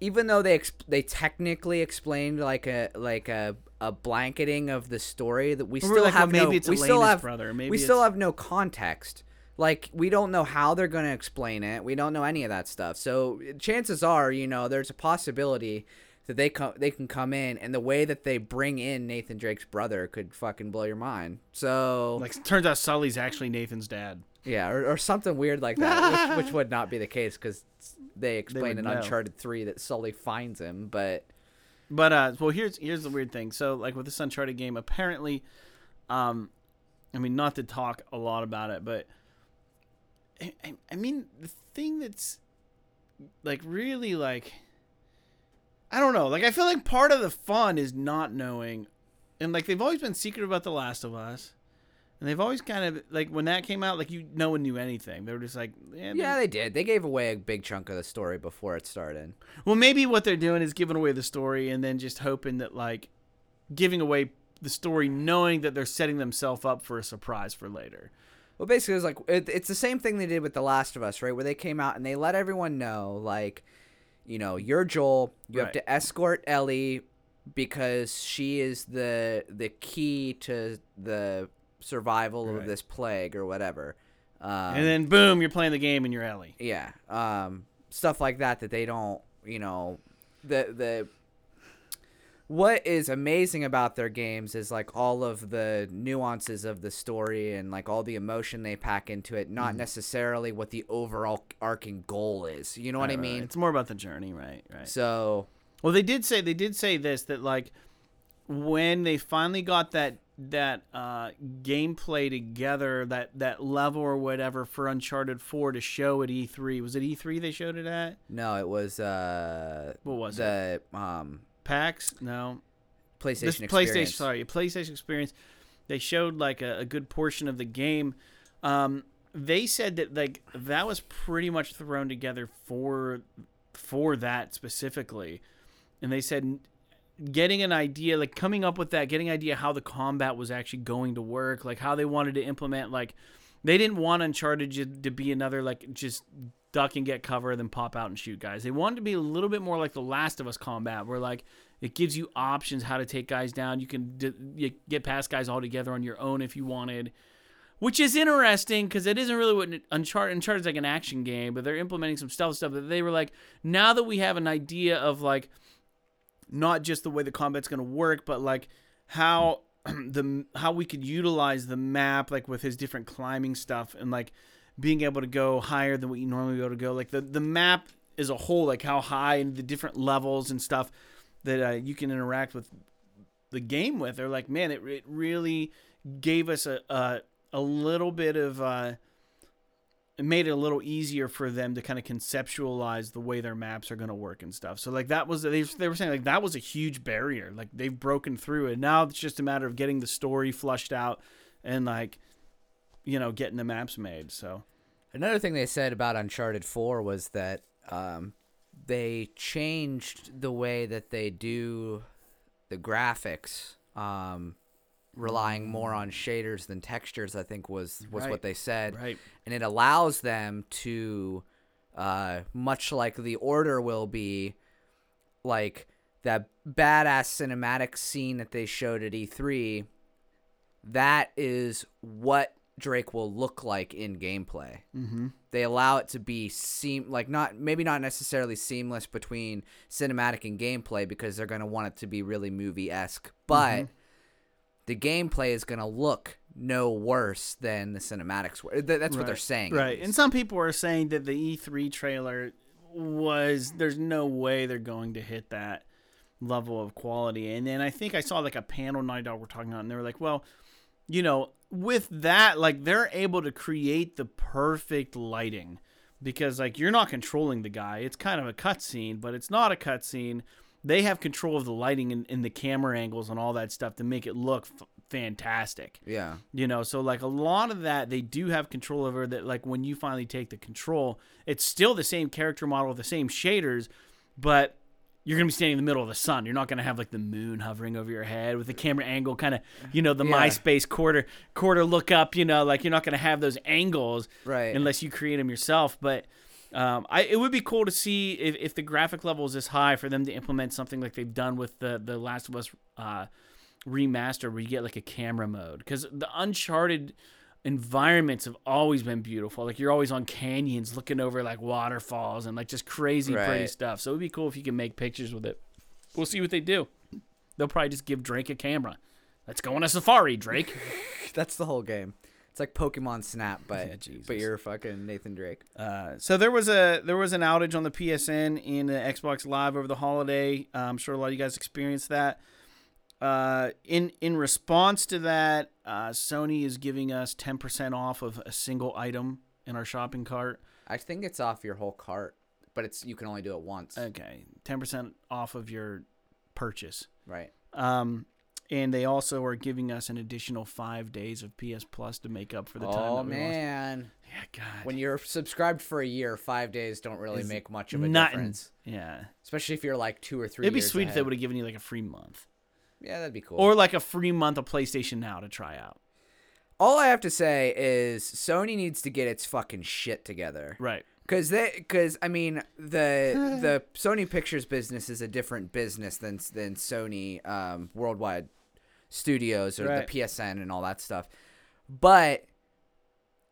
even though they exp- they technically explained like a like a a blanketing of the story, that we still like, well, have maybe no. it's we still have brother, maybe we still have no context. Like we don't know how they're going to explain it. We don't know any of that stuff. So chances are, you know, there's a possibility that they come they can come in and the way that they bring in Nathan Drake's brother could fucking blow your mind. So Like, turns out Sully's actually Nathan's dad. Yeah, or, or something weird like that, which, which would not be the case because they explain would in know. Uncharted Three that Sully finds him. But But uh, well, here's here's the weird thing. So, like with this Uncharted game, apparently, um, I mean, not to talk a lot about it, but I, I, I mean, the thing that's like really like, I don't know. Like, I feel like part of the fun is not knowing, and like they've always been secret about The Last of Us. And they've always kind of like when that came out, like you, no one knew anything. They were just like, eh, yeah, they did. They gave away a big chunk of the story before it started. Well, maybe what they're doing is giving away the story and then just hoping that like giving away the story, knowing that they're setting themselves up for a surprise for later. Well, basically, it's like it, it's the same thing they did with The Last of Us, right? Where they came out and they let everyone know, like, you know, you're Joel. You have to escort Ellie because she is the the key to the survival Right. of this plague or whatever. Um, and then boom, you're playing the game in your alley. Yeah, um, stuff like that that they don't, you know, the the. What is amazing about their games is like all of the nuances of the story and like all the emotion they pack into it, not necessarily what the overall arcing goal is. You know what I Right, right. mean? It's more about the journey, right? Right. So Well, they did say they did say this that like when they finally got that that uh, gameplay together, that that level or whatever for Uncharted Four to show at E3. Was it E3 they showed it at? no, it was uh What was the um PAX? No. PlayStation this experience. PlayStation, sorry, PlayStation Experience. They showed like a, a good portion of the game. Um, they said that like that was pretty much thrown together for for that specifically, and they said getting an idea, like coming up with that, getting idea how the combat was actually going to work, like how they wanted to implement, like they didn't want Uncharted to be another like just duck and get cover, then pop out and shoot guys. They wanted to be a little bit more like the Last of Us combat, where like it gives you options how to take guys down. You can d- you get past guys altogether on your own if you wanted which is interesting because it isn't really what Uncharted Uncharted's like an action game, but they're implementing some stealth stuff that they were like, now that we have an idea of like not just the way the combat's going to work, but like how the how we could utilize the map like with his different climbing stuff and like being able to go higher than what you normally be able to go. Like the the map as a whole, like how high and the different levels and stuff that uh, you can interact with the game with. They're like, man, it, it really gave us a, a a little bit of uh, it made it a little easier for them to kind of conceptualize the way their maps are going to work and stuff. So like that was they they were saying like that was a huge barrier. Like they've broken through and Now it's just a matter of getting the story flushed out and like you know getting the maps made. So Another thing they said about Uncharted 4 was that um, they changed the way that they do the graphics, um, relying more on shaders than textures. I think was was Right. what they said, right, and it allows them to, uh, much like the order will be, like that badass cinematic scene that they showed at E3. That is what Drake will look like in gameplay mm-hmm. they allow it to be seam like not maybe not necessarily seamless between cinematic and gameplay because they're going to want it to be really movie esque, but the gameplay is going to look no worse than the cinematics were. Th- That's what they're saying. right. And some people are saying that the E3 trailer was there's no way they're going to hit that level of quality. And then I think I saw like a panel Naughty Dog were talking about, and they were like, well, you know, with that, like they're able to create the perfect lighting because like you're not controlling the guy. It's kind of a cutscene, but it's not a cutscene. They have control of the lighting and, and the camera angles and all that stuff to make it look f- fantastic yeah. you know so like a lot of that they do have control over that like when you finally take the control it's still the same character model with the same shaders but you're gonna be standing in the middle of the sun you're not gonna have like the moon hovering over your head with the camera angle kind of you know the Yeah. myspace quarter quarter look up you know like you're not gonna have those angles Right. unless you create them yourself but um, I, it would be cool to see if, if the graphic level is this high for them to implement something like they've done with the the Last of Us uh, remaster where you get like a camera mode. Because the uncharted environments have always been beautiful. Like you're always on canyons looking over like waterfalls and like just crazy pretty stuff. So it would be cool if you can make pictures with it. We'll see what they do. They'll probably just give drake a camera. Let's go on a safari drake. That's the whole game. It's like Pokemon Snap, but Jesus. but you're fucking Nathan Drake. Uh, so there was a there was an outage on the PSN in the Xbox Live over the holiday. Uh, I'm sure a lot of you guys experienced that. Uh, in in response to that, uh, Sony is giving us 10% off of a single item in our shopping cart. I think it's off your whole cart, but it's you can only do it once. Okay, 10% off of your purchase. right. Um, and they also are giving us an additional five days of PS Plus to make up for the time. oh that we lost. man. Yeah, God. When you're subscribed for a year, five days don't really Is make much of a nothing. difference. Yeah, Especially if you're like two or three. it'd be sweet if they would have given you like a free month. Yeah, that'd be cool. or like a free month of PlayStation Now to try out. all I have to say is Sony needs to get its fucking shit together. Right. Cause they, cause I mean the the Sony Pictures business is a different business than than Sony um, Worldwide Studios or Right. the PSN and all that stuff. But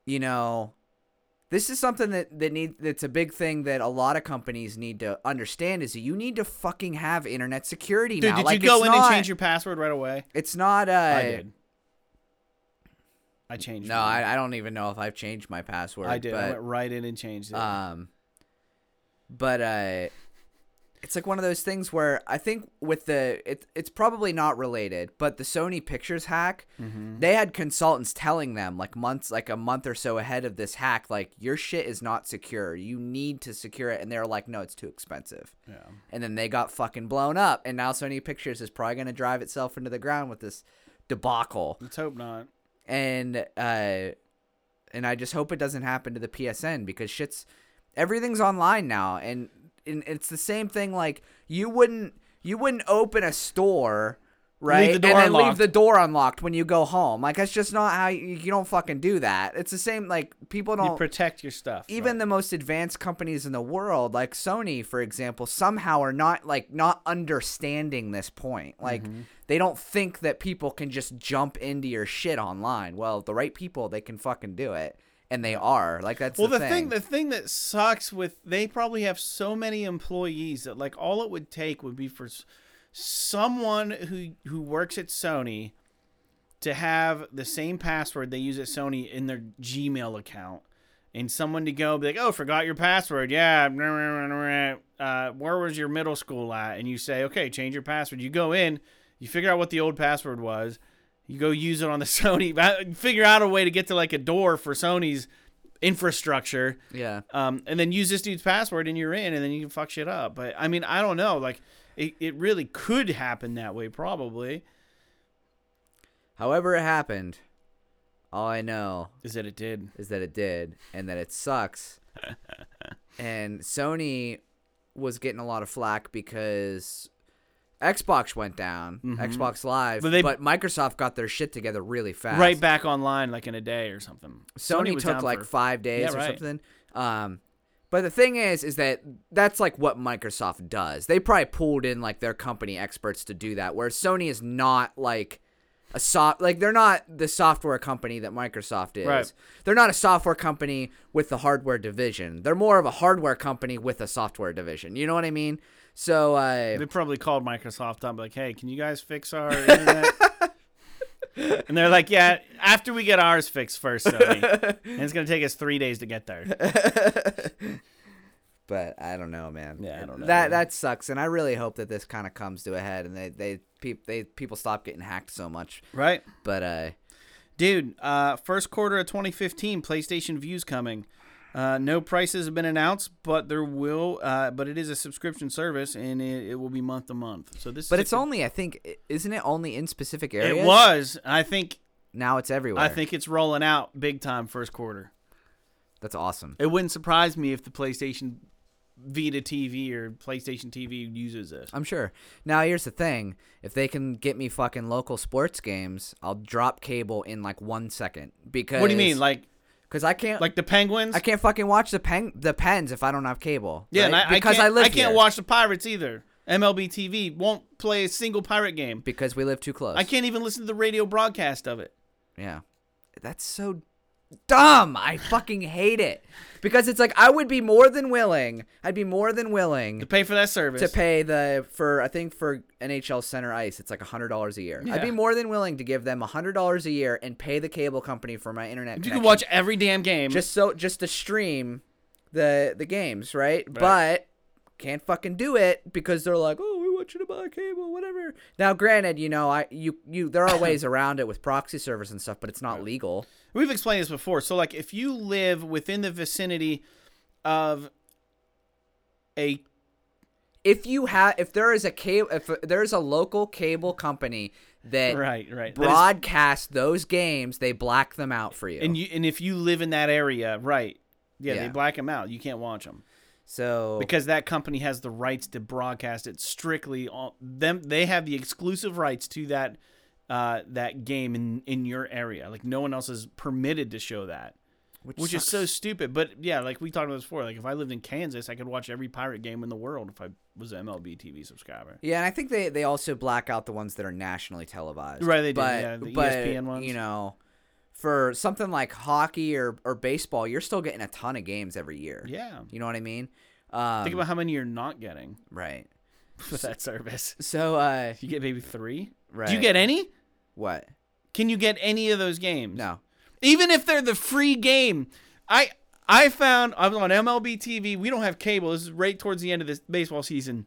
you know, this is something that that need that's a big thing that a lot of companies need to understand is that you need to fucking have internet security Dude, now. did like, you go in not, and change your password right away? It's not. Uh, I did. I changed. No. I, I don't even know if I've changed my password. I did. I went right in and changed it. Um, but uh, it's like one of those things where I think with the it, it's probably not related, but the Sony Pictures hack, Mhm. they had consultants telling them like months, like a month or so ahead of this hack, like your shit is not secure. You need to secure it, and they were like, no, it's too expensive. Yeah. And then they got fucking blown up, and now Sony Pictures is probably gonna drive itself into the ground with this debacle Let's hope not. and uh and I just hope it doesn't happen to the PSN because shit's everything's online now and, and it's the same thing like you wouldn't you wouldn't open a store. Right, and then unlocked. leave the door unlocked when you go home. Like that's just not how you, you don't fucking do that. It's the same. Like people don't protect your stuff. even right. the most advanced companies in the world like sony for example somehow are not like not understanding this point like Mm-hmm. they don't think that people can just jump into your shit online well the right people they can fucking do it and they are like that's well, the, the thing the thing that sucks with they probably have so many employees that like all it would take would be for someone who who works at Sony to have the same password they use at Sony in their Gmail account. And someone to go be like, oh, forgot your password. Yeah. Uh, where was your middle school at? And you say, okay, change your password. You go in, you figure out what the old password was. You go use it on the Sony, figure out a way to get to like a door for Sony's infrastructure. Yeah. Um, and then use this dude's password and you're in and then you can fuck shit up. But i mean i don't know. Like it, it really could happen that way probably. However it happened all i know is that it did. is that it did and that it sucks. and Sony was getting a lot of flack because Xbox went down, Xbox Live, But but, Microsoft got their shit together really fast. right back online like in a day or something Sony, was took like for- five days Yeah, or right. something. Um, but the thing is, is that that's like what Microsoft does. They probably pulled in like their company experts to do that, whereas Sony is not like a soft like they're not the software company that Microsoft is. Right. They're not a software company with the hardware division. They're more of a hardware company with a software division. You know what I mean? So uh, they probably called microsoft up like hey can you guys fix our internet and they're like yeah after we get ours fixed first Sony. and it's going to take us three days to get there but I don't know, man. Yeah, I don't know, That man. that sucks, and I really hope that this kind of comes to a head, and they they peop, they people stop getting hacked so much. right But uh, Dude, uh, first quarter of 2015, PlayStation Vue's coming. Uh, no prices have been announced, but there will. Uh, but it is a subscription service, and it, it will be month to month. So this. but it's a- only I think isn't it only in specific areas? It was. I think. Now it's everywhere. I think it's rolling out big time first quarter. that's awesome. It wouldn't surprise me if the PlayStation Vita TV or PlayStation TV uses this. I'm sure. Now here's the thing: if they can get me fucking local sports games, I'll drop cable in like one second. Because What do you mean, like Because I can't like the Penguins? I can't fucking watch the pen the Pens if I don't have cable. yeah, right? and I, because I can't, I live I can't here. watch the Pirates either. MLB TV won't play a single pirate game. because we live too close. I can't even listen to the radio broadcast of it. Yeah. That's so dumb. I fucking hate it. Because it's like I would be more than willing. I'd be more than willing to pay for that service. to pay the for I think for NHL Center Ice, it's like hundred dollars a year. I'd be more than willing to give them hundred dollars a year and pay the cable company for my internet. you can watch every damn game. just so just to stream the the games, right? But can't fucking do it because they're like, oh, want you to buy cable, whatever. Now, granted, you know, I you you there are ways around it with proxy servers and stuff, but it's not legal. We've explained this before. So, like, if you live within the vicinity of a if you have if there is a cable if there is a local cable company that right, right, broadcasts those games they black them out for you and you and if you live in that area, right? Yeah, they Yeah. black them out. You can't watch them so because that company has the rights to broadcast it strictly on them. They have the exclusive rights to that uh, that game in in your area. Like no one else is permitted to show that. which is so stupid. But yeah, like we talked about this before. Like if I lived in Kansas, I could watch every pirate game in the world if I was an MLB TV subscriber. yeah and i think they they also black out the ones that are nationally televised Right, they do, but, yeah, the but, ESPN ones. you know for something like hockey or, or baseball you're still getting a ton of games every year Yeah. you know what i mean um, Think about how many you're not getting right with that service. so uh You get maybe three. right Do you get any? what Can you get any of those games? no Even if they're the free game. I I found I was on MLB TV. We don't have cable. This is right towards the end of this baseball season.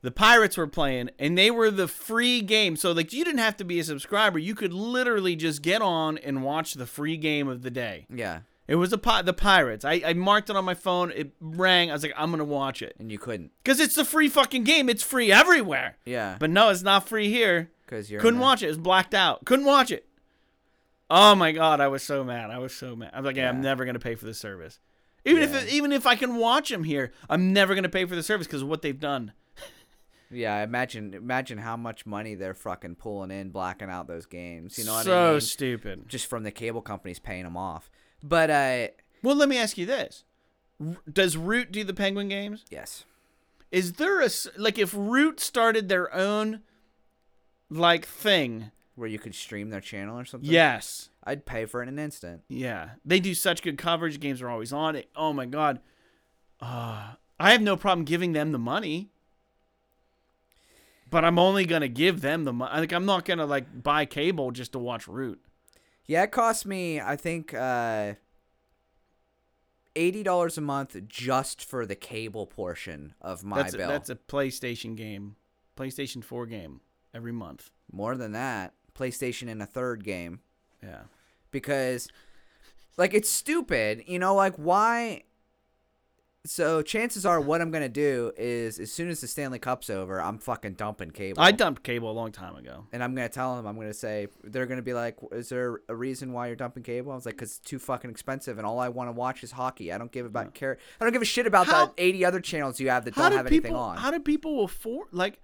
The Pirates were playing, and they were the free game. So like you didn't have to be a subscriber. You could literally just get on and watch the free game of the day. yeah It was the pi- the Pirates. I, I marked it on my phone. It rang. I was like, I'm gonna watch it and you couldn't because it's the free fucking game. It's free everywhere. yeah But no, it's not free here. because you're Couldn't watch it. It was blacked out. Couldn't watch it. Oh my god, I was so mad. I was so mad. I was like, yeah, I'm never gonna pay for the service. Even Yeah. if even if I can watch them here, I'm never gonna pay for the service because of what they've done. Yeah, imagine imagine how much money they're fucking pulling in, blacking out those games. You know what so I mean? stupid. Just from the cable companies paying them off. But uh, Well, let me ask you this: Does Root do the Penguin games? yes, Is there a like if Root started their own like thing? where you could stream their channel or something. Yes. I'd pay for it in an instant. Yeah, they do such good coverage. Games are always on it. Oh my god, uh, I have no problem giving them the money, but I'm only gonna give them the money. Like I'm not gonna like buy cable just to watch Root. Yeah, it cost me I think uh, eighty dollars a month just for the cable portion of my That's a, bill. that's a PlayStation game, PlayStation 4 game every month. More than that, PlayStation in a third game. Yeah, because like it's stupid you know like why so chances are what i'm gonna do is as soon as the stanley cup's over i'm fucking dumping cable I dumped cable a long time ago. and i'm gonna tell them i'm gonna say they're gonna be like is there a reason why you're dumping cable i was like because it's too fucking expensive and all i want to watch is hockey i don't give about care i don't give a shit about How- the 80 other channels you have that don't do have anything on How do people afford like?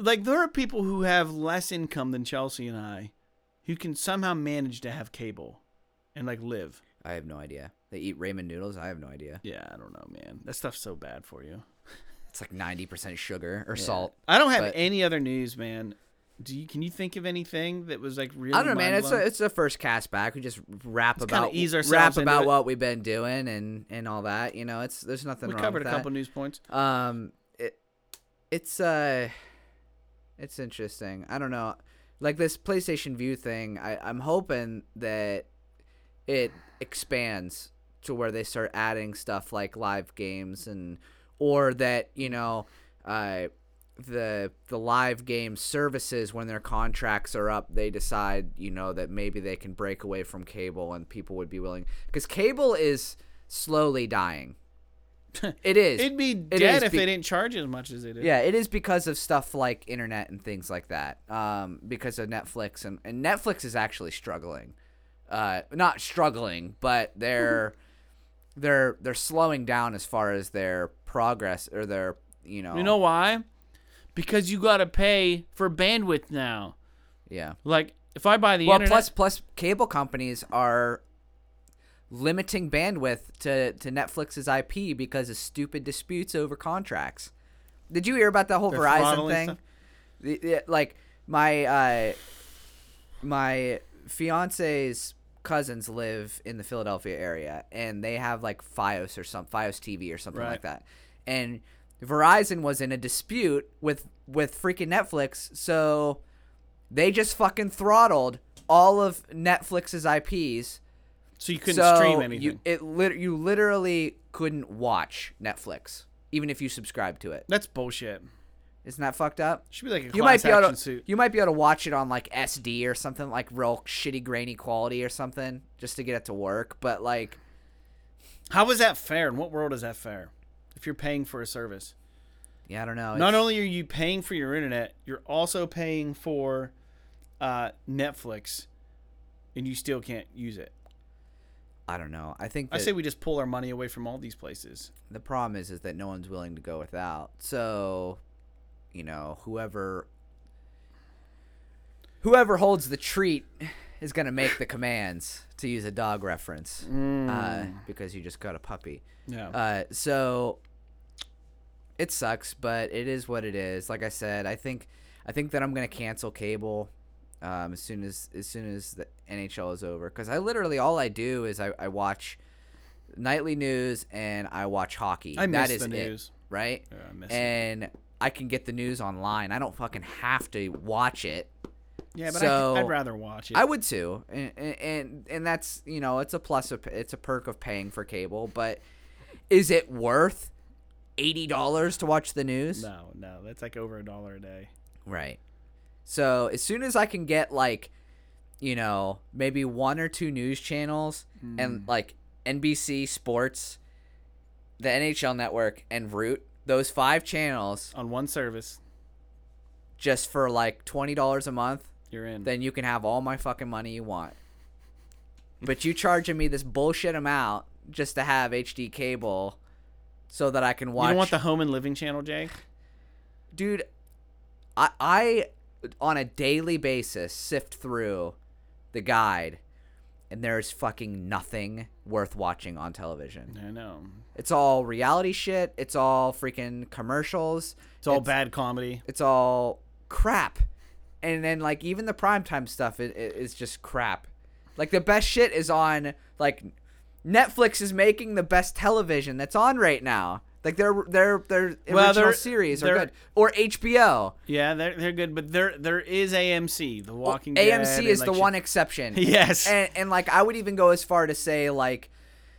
Like there are people who have less income than Chelsea and I, who can somehow manage to have cable, and like live. I have no idea they eat ramen noodles i have no idea Yeah, I don't know, man. That stuff's so bad for you. it's like 90% sugar or Yeah. salt I don't have but- any other news, man. Do you? Can you think of anything that was like really? I don't know, man. It's a it's the first cast back. We just rap about ease ourselves rap into about it. what we've been doing and and all that. You know, it's there's nothing we wrong covered a with couple news points. Um, it it's uh, it's interesting. I don't know, like this PlayStation Vue thing. I I'm hoping that it expands to where they start adding stuff like live games and or that you know uh the the live game services when their contracts are up they decide you know that maybe they can break away from cable and people would be willing because cable is slowly dying it is It'd be dead is if be- they didn't charge as much as they did. yeah, it is because of stuff like internet and things like that. Um, because of Netflix and, and Netflix is actually struggling. Uh, not struggling, but they're they're they're slowing down as far as their progress or their you know You know why? Because you got to pay for bandwidth now. yeah. Like if I buy the Well, internet, plus plus cable companies are limiting bandwidth to to Netflix's IP because of stupid disputes over contracts. Did you hear about that whole They're Verizon thing? stuff? The- the- like my uh, my fiance's cousins live in the Philadelphia area, and they have like FiOS or some FiOS TV or something Right. like that. And Verizon was in a dispute with with freaking Netflix, so they just fucking throttled all of Netflix's IPs. so you couldn't so stream anything. You it lit- you literally couldn't watch Netflix even if you subscribed to it. That's bullshit. Isn't that fucked up? Should be like a You might be able to suit. you might be able to watch it on like SD or something like real shitty grainy quality or something just to get it to work. But like How is that fair? In what world is that fair? If you're paying for a service, yeah, I don't know. not It's- only are you paying for your internet, you're also paying for uh, Netflix, and you still can't use it. I don't know. I think I say we just pull our money away from all these places. the problem is is that no one's willing to go without. So, you know, whoever whoever holds the treat is gonna make the commands to use a dog reference uh, because you just got a puppy. Yeah. Uh, so it sucks, but it is what it is. Like I said, I think I think that I'm gonna cancel cable um, as soon as as soon as the NHL is over because I literally all I do is I, I watch nightly news and I watch hockey. I that miss is the it, news. right? Yeah, I miss it. I can get the news online. I don't fucking have to watch it. Yeah, but so- I, would rather watch it. I would too, and, and and that's you know it's a plus of it's a perk of paying for cable, but is it worth eighty dollars to watch the news? no, no, that's like over a dollar a day. Right. So as soon as I can get like, you know, maybe one or two news channels and hmm. like NBC Sports, the NHL Network, and Root, those five channels, On one service, just for like twenty dollars a month, you're in. then you can have all my fucking money you want. But you charging me this bullshit amount just to have HD cable so that I can you watch don't want the home and living channel, Jay? dude, I I on a daily basis sift through the guide, and there's fucking nothing worth watching on television. I know. It's all reality shit. It's all freaking commercials. It's all bad comedy. It's all crap. And then like even the primetime stuff is, is just crap. Like the best shit is on like Netflix is making the best television that's on right now. Like their their their original Well, they're- series are good. Or HBO. Yeah, they're they're good, but there there is AMC, The Walking Dead. AMC and, is like, the shit- one exception. Yes. And and like I would even go as far to say like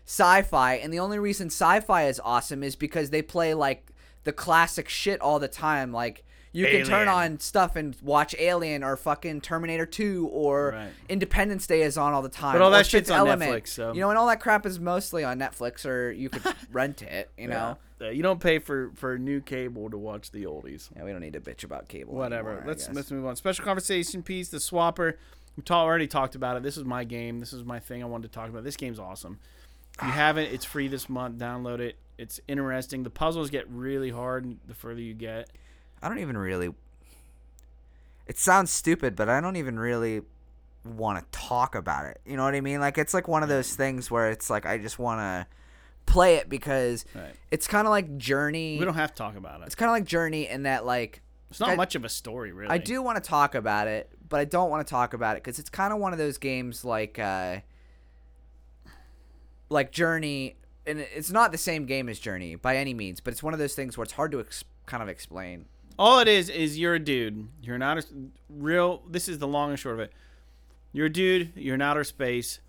sci-fi and the only reason sci-fi is awesome is because they play like the classic shit all the time like you can turn on stuff and watch Alien or fucking Terminator 2 or Right. Independence Day is on all the time. But all that shit's on Element. Netflix, so- You know, and all that crap is mostly on Netflix or you could rent it, you know. Uh, you don't pay for for new cable to watch the oldies. Yeah, we don't need to bitch about cable. Whatever. anymore, let's let's move on. Special conversation piece, the swapper. We ta- already talked about it. This is my game. This is my thing I wanted to talk about. This game's awesome. If you haven't, it's free this month. Download it. It's interesting. The puzzles get really hard the further you get. I don't even really. It sounds stupid, but I don't even really want to talk about it. You know what I mean? Like it's like one of those things where it's like I just want to play it because Right. it's kind of like Journey. We don't have to talk about it. It's kind of like Journey in that like It's not I- much of a story, really. I do want to talk about it, but I don't want to talk about it because it's kind of one of those games like uh, like Journey, and it's not the same game as Journey by any means, but it's one of those things where it's hard to ex- kind of explain. All it is is you're a dude. You're an outer real. This is the long and short of it. You're a dude. You're in outer space.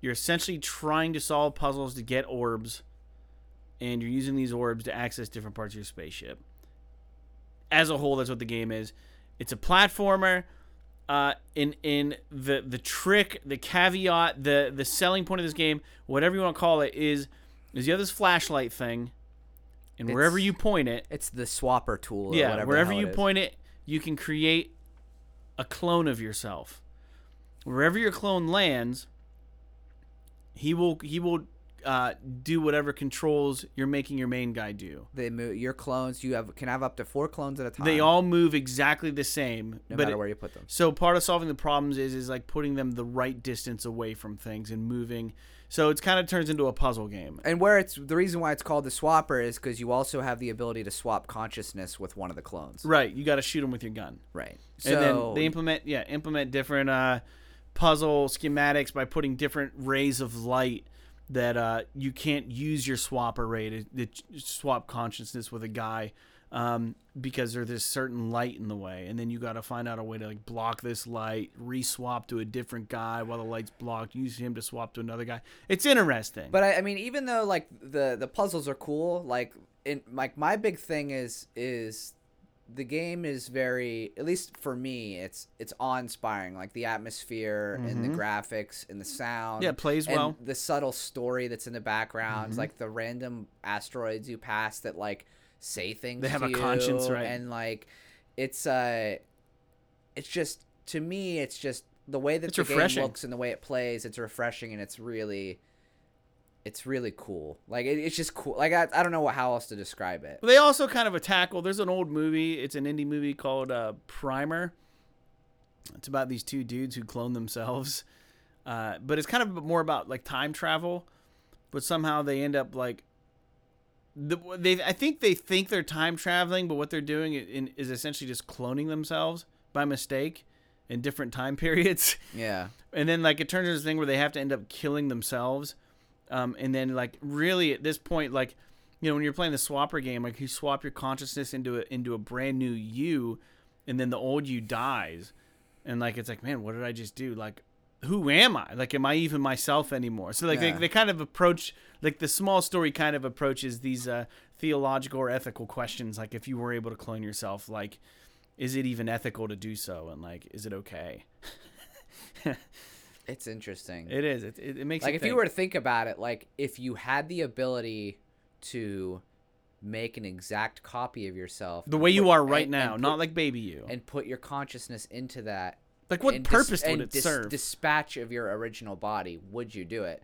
You're essentially trying to solve puzzles to get orbs, and you're using these orbs to access different parts of your spaceship. As a whole, that's what the game is. It's a platformer. Uh, in in the the trick, the caveat, the the selling point of this game, whatever you want to call it, is is you have this flashlight thing, and wherever you point it, It's the swapper tool. or yeah, whatever wherever you it point it, you can create a clone of yourself. Wherever your clone lands, he will he will uh, do whatever controls you're making your main guy do. They move your clones. You have can have up to four clones at a time. They all move exactly the same, no but matter it- where you put them. so part of solving the problems is is like putting them the right distance away from things and moving. So it's kind of turns into a puzzle game. And where it's the reason why it's called the swapper is because you also have the ability to swap consciousness with one of the clones. Right, you got to shoot them with your gun. Right. So and then they implement yeah implement different uh, puzzle schematics by putting different rays of light that uh, you can't use your swap array to, to swap consciousness with a guy um, because there's this certain light in the way and then you got to find out a way to like block this light re-swap to a different guy while the light's blocked use him to swap to another guy it's interesting But I, I mean, even though like the the puzzles are cool, like in like my big thing is is the game is very at least for me it's it's awe inspiring like the atmosphere and the graphics and the sound Mm-hmm. Yeah, it plays well. Mm-hmm. the subtle story that's in the background like the random asteroids you pass that like say things They have to a conscience, right. and like it's uh it's just to me it's just the way that It's the refreshing. game looks and the way it plays it's refreshing and it's really it's really cool like it, it's just cool like I, I don't know what, how else to describe it They also kind of a tackle. There's an old movie. It's an indie movie called uh, Primer. It's about these two dudes who clone themselves, uh, but it's kind of more about like time travel. But somehow they end up like the, they. I think they think they're time traveling, but what they're doing in, is essentially just cloning themselves by mistake in different time periods. Yeah. And then like it turns into this thing where they have to end up killing themselves um, and then like really at this point like you know when you're playing the swapper game like you swap your consciousness into a into a brand new you and then the old you dies. And like it's like man what did i just do? Like who am i like am i even myself anymore so like Yeah. they, they kind of approach like the small story kind of approaches these uh, theological or ethical questions like if you were able to clone yourself like is it even ethical to do so and like is it okay it's interesting It is. It, it, it makes like if you were to think about it like if you had the ability to make an exact copy of yourself the way you are right and- now, and not like baby you. and put your consciousness into that like what and dis- purpose would it dis- serve? dispatch of your original body would you do it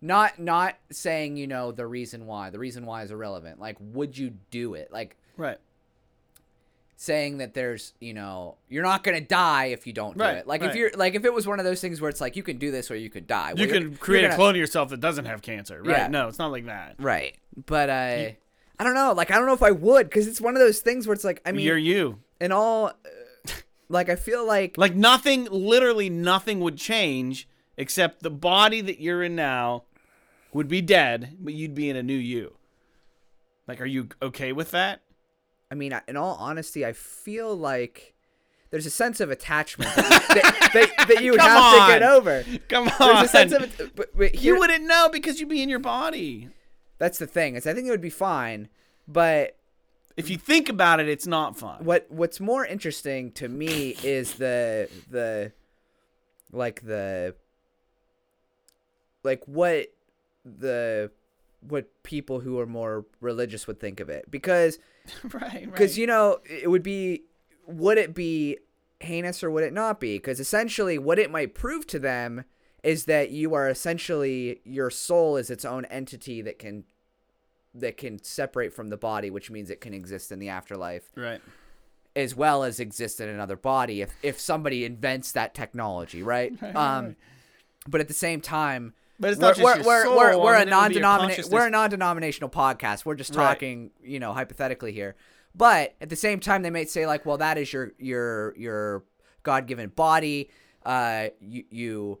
not not saying you know the reason why the reason why is irrelevant like would you do it like right. saying that there's you know you're not gonna die if you don't do it. Like if you're like if it was one of those things where it's like you can do this or you could die. You Well, you're- can create you're a clone of yourself that doesn't have cancer, right? Yeah. No, it's not like that. Right. But uh, I don't know. Like I don't know if I would because it's one of those things where it's like I mean, You're you. in all, like I feel like Like nothing, literally nothing would change except the body that you're in now would be dead, but you'd be in a new you. Like, are you okay with that? I mean, in all honesty, I feel like there's a sense of attachment that, that, that, you would have to get over. Come on. There's a sense of but, but here, you wouldn't know because you'd be in your body. That's the thing. Is I think it would be fine, but If you think about it, it's not fun. what what's more interesting to me is the the like the like what the what people who are more religious would think of it because right, right. because you know it would be would it be heinous or would it not be because essentially what it might prove to them is that you are essentially your soul is its own entity that can that can separate from the body which means it can exist in the afterlife right. as well as exist in another body if if somebody invents that technology right, Right, um right. but at the same time But it's we're, not just we're, your we're, soul, we're, we're a mean, it would be your non-denominational we're a non-denominational podcast we're just Right. talking you know hypothetically here but at the same time they might say like well that is your your your god-given body uh you you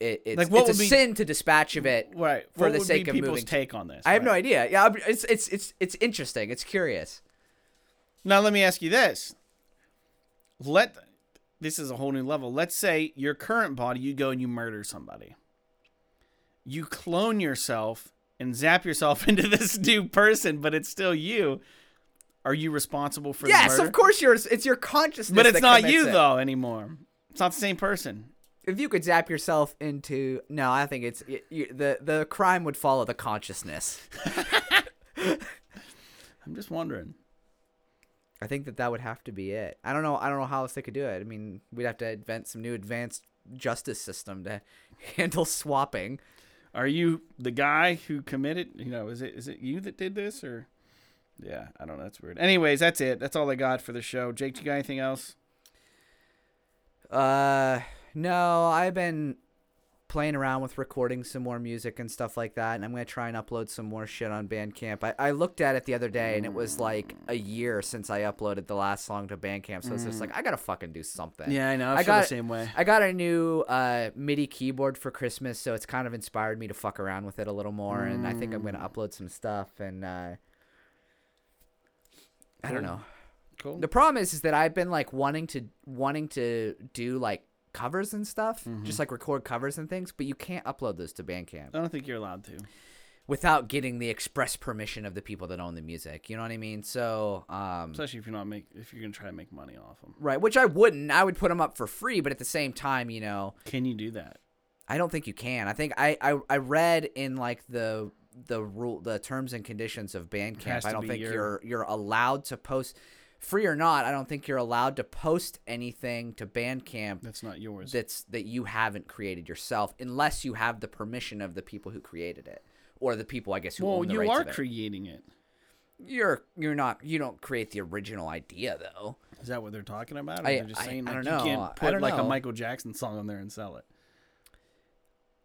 it, it's, Like, what it's a be- sin to dispatch of it Right. for what the sake of people's moving take on this? i have no idea yeah it's it's it's it's interesting it's curious Now let me ask you this. Let this is a whole new level. Let's say your current body, you go and you murder somebody. You clone yourself and zap yourself into this new person, but it's still you. Are you responsible for the yes of course yours it's your consciousness But it's not you it. though anymore. It's not the same person. If you could zap yourself into no i think it's you, the the crime would follow the consciousness I'm just wondering. I think that that would have to be it. I don't know. I don't know how else they could do it. I mean, we'd have to invent some new advanced justice system to handle swapping. Are you the guy who committed? You know, is it is it you that did this or? Yeah, I don't know. That's weird. Anyways, that's it. That's all I got for the show. Jake, do you got anything else? Uh, no, I've been playing around with recording some more music and stuff like that, and I'm gonna try and upload some more shit on Bandcamp. I, I looked at it the other day, and it was like a year since I uploaded the last song to Bandcamp, so it's just like I gotta fucking do something. Yeah, I know. I, I feel got- the same way. I got a new uh, MIDI keyboard for Christmas, so it's kind of inspired me to fuck around with it a little more, and I think I'm gonna upload some stuff. And uh, I don't know. Cool. The problem is, is that I've been like wanting to wanting to do like covers and stuff, Mm-hmm. just like record covers and things, but you can't upload those to Bandcamp I don't think you're allowed to. without getting the express permission of the people that own the music. You know what I mean? So, um, Especially if you're not make if you're gonna try to make money off them. right, which I wouldn't. I would put them up for free, but at the same time, you know. Can you do that? I don't think you can. I think I I, I read in like the the rule the terms and conditions of Bandcamp. I don't think your- you're you're allowed to post free or not. I don't think you're allowed to post anything to Bandcamp That's not yours. that's that you haven't created yourself unless you have the permission of the people who created it or the people I guess who well, own the you rights are of it. creating it. you're you're not you don't create the original idea though. Is that what they're talking about? Or I- they're just I- saying I like don't you know. can't put like a. Michael Jackson song on there and sell it.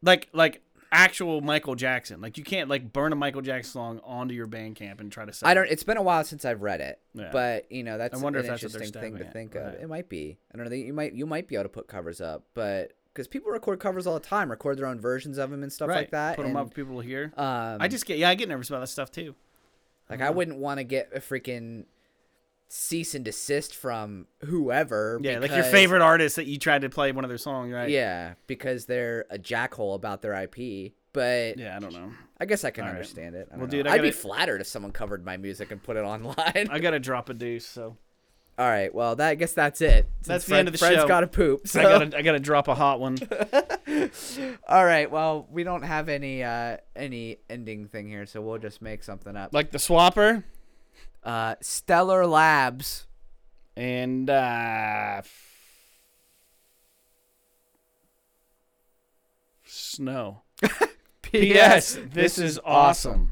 Like like actual Michael Jackson. Like you can't like burn a Michael Jackson song onto your Bandcamp and try to sell I don't. it. It's been a while since I've read it, Yeah. but you know that's I wonder an if that's interesting thing to stabbing at, think of. right. It might be. I don't know. You might you might be able to put covers up, but because people record covers all the time, record their own versions of them and stuff right. like that. Put them and, up people to hear. Um, I just get yeah, I get nervous about that stuff too. like I wouldn't want to get a freaking cease and desist from whoever. Yeah, like your favorite artist that you tried to play one of their songs, right? Yeah, because they're a jackhole about their IP. But Yeah, I don't know. I guess I can All right. understand it. I Well, don't dude, know. I I'd be flattered if someone covered my music and put it online. I gotta drop a deuce, so All right, well, that I guess that's it. That's Since the end of the Fred's show. got to poop. So. I gotta I gotta drop a hot one. All right, well, we don't have any uh any ending thing here, so we'll just make something up. like the swapper Uh, Stellar Labs. and uh snow. P.S. This is awesome.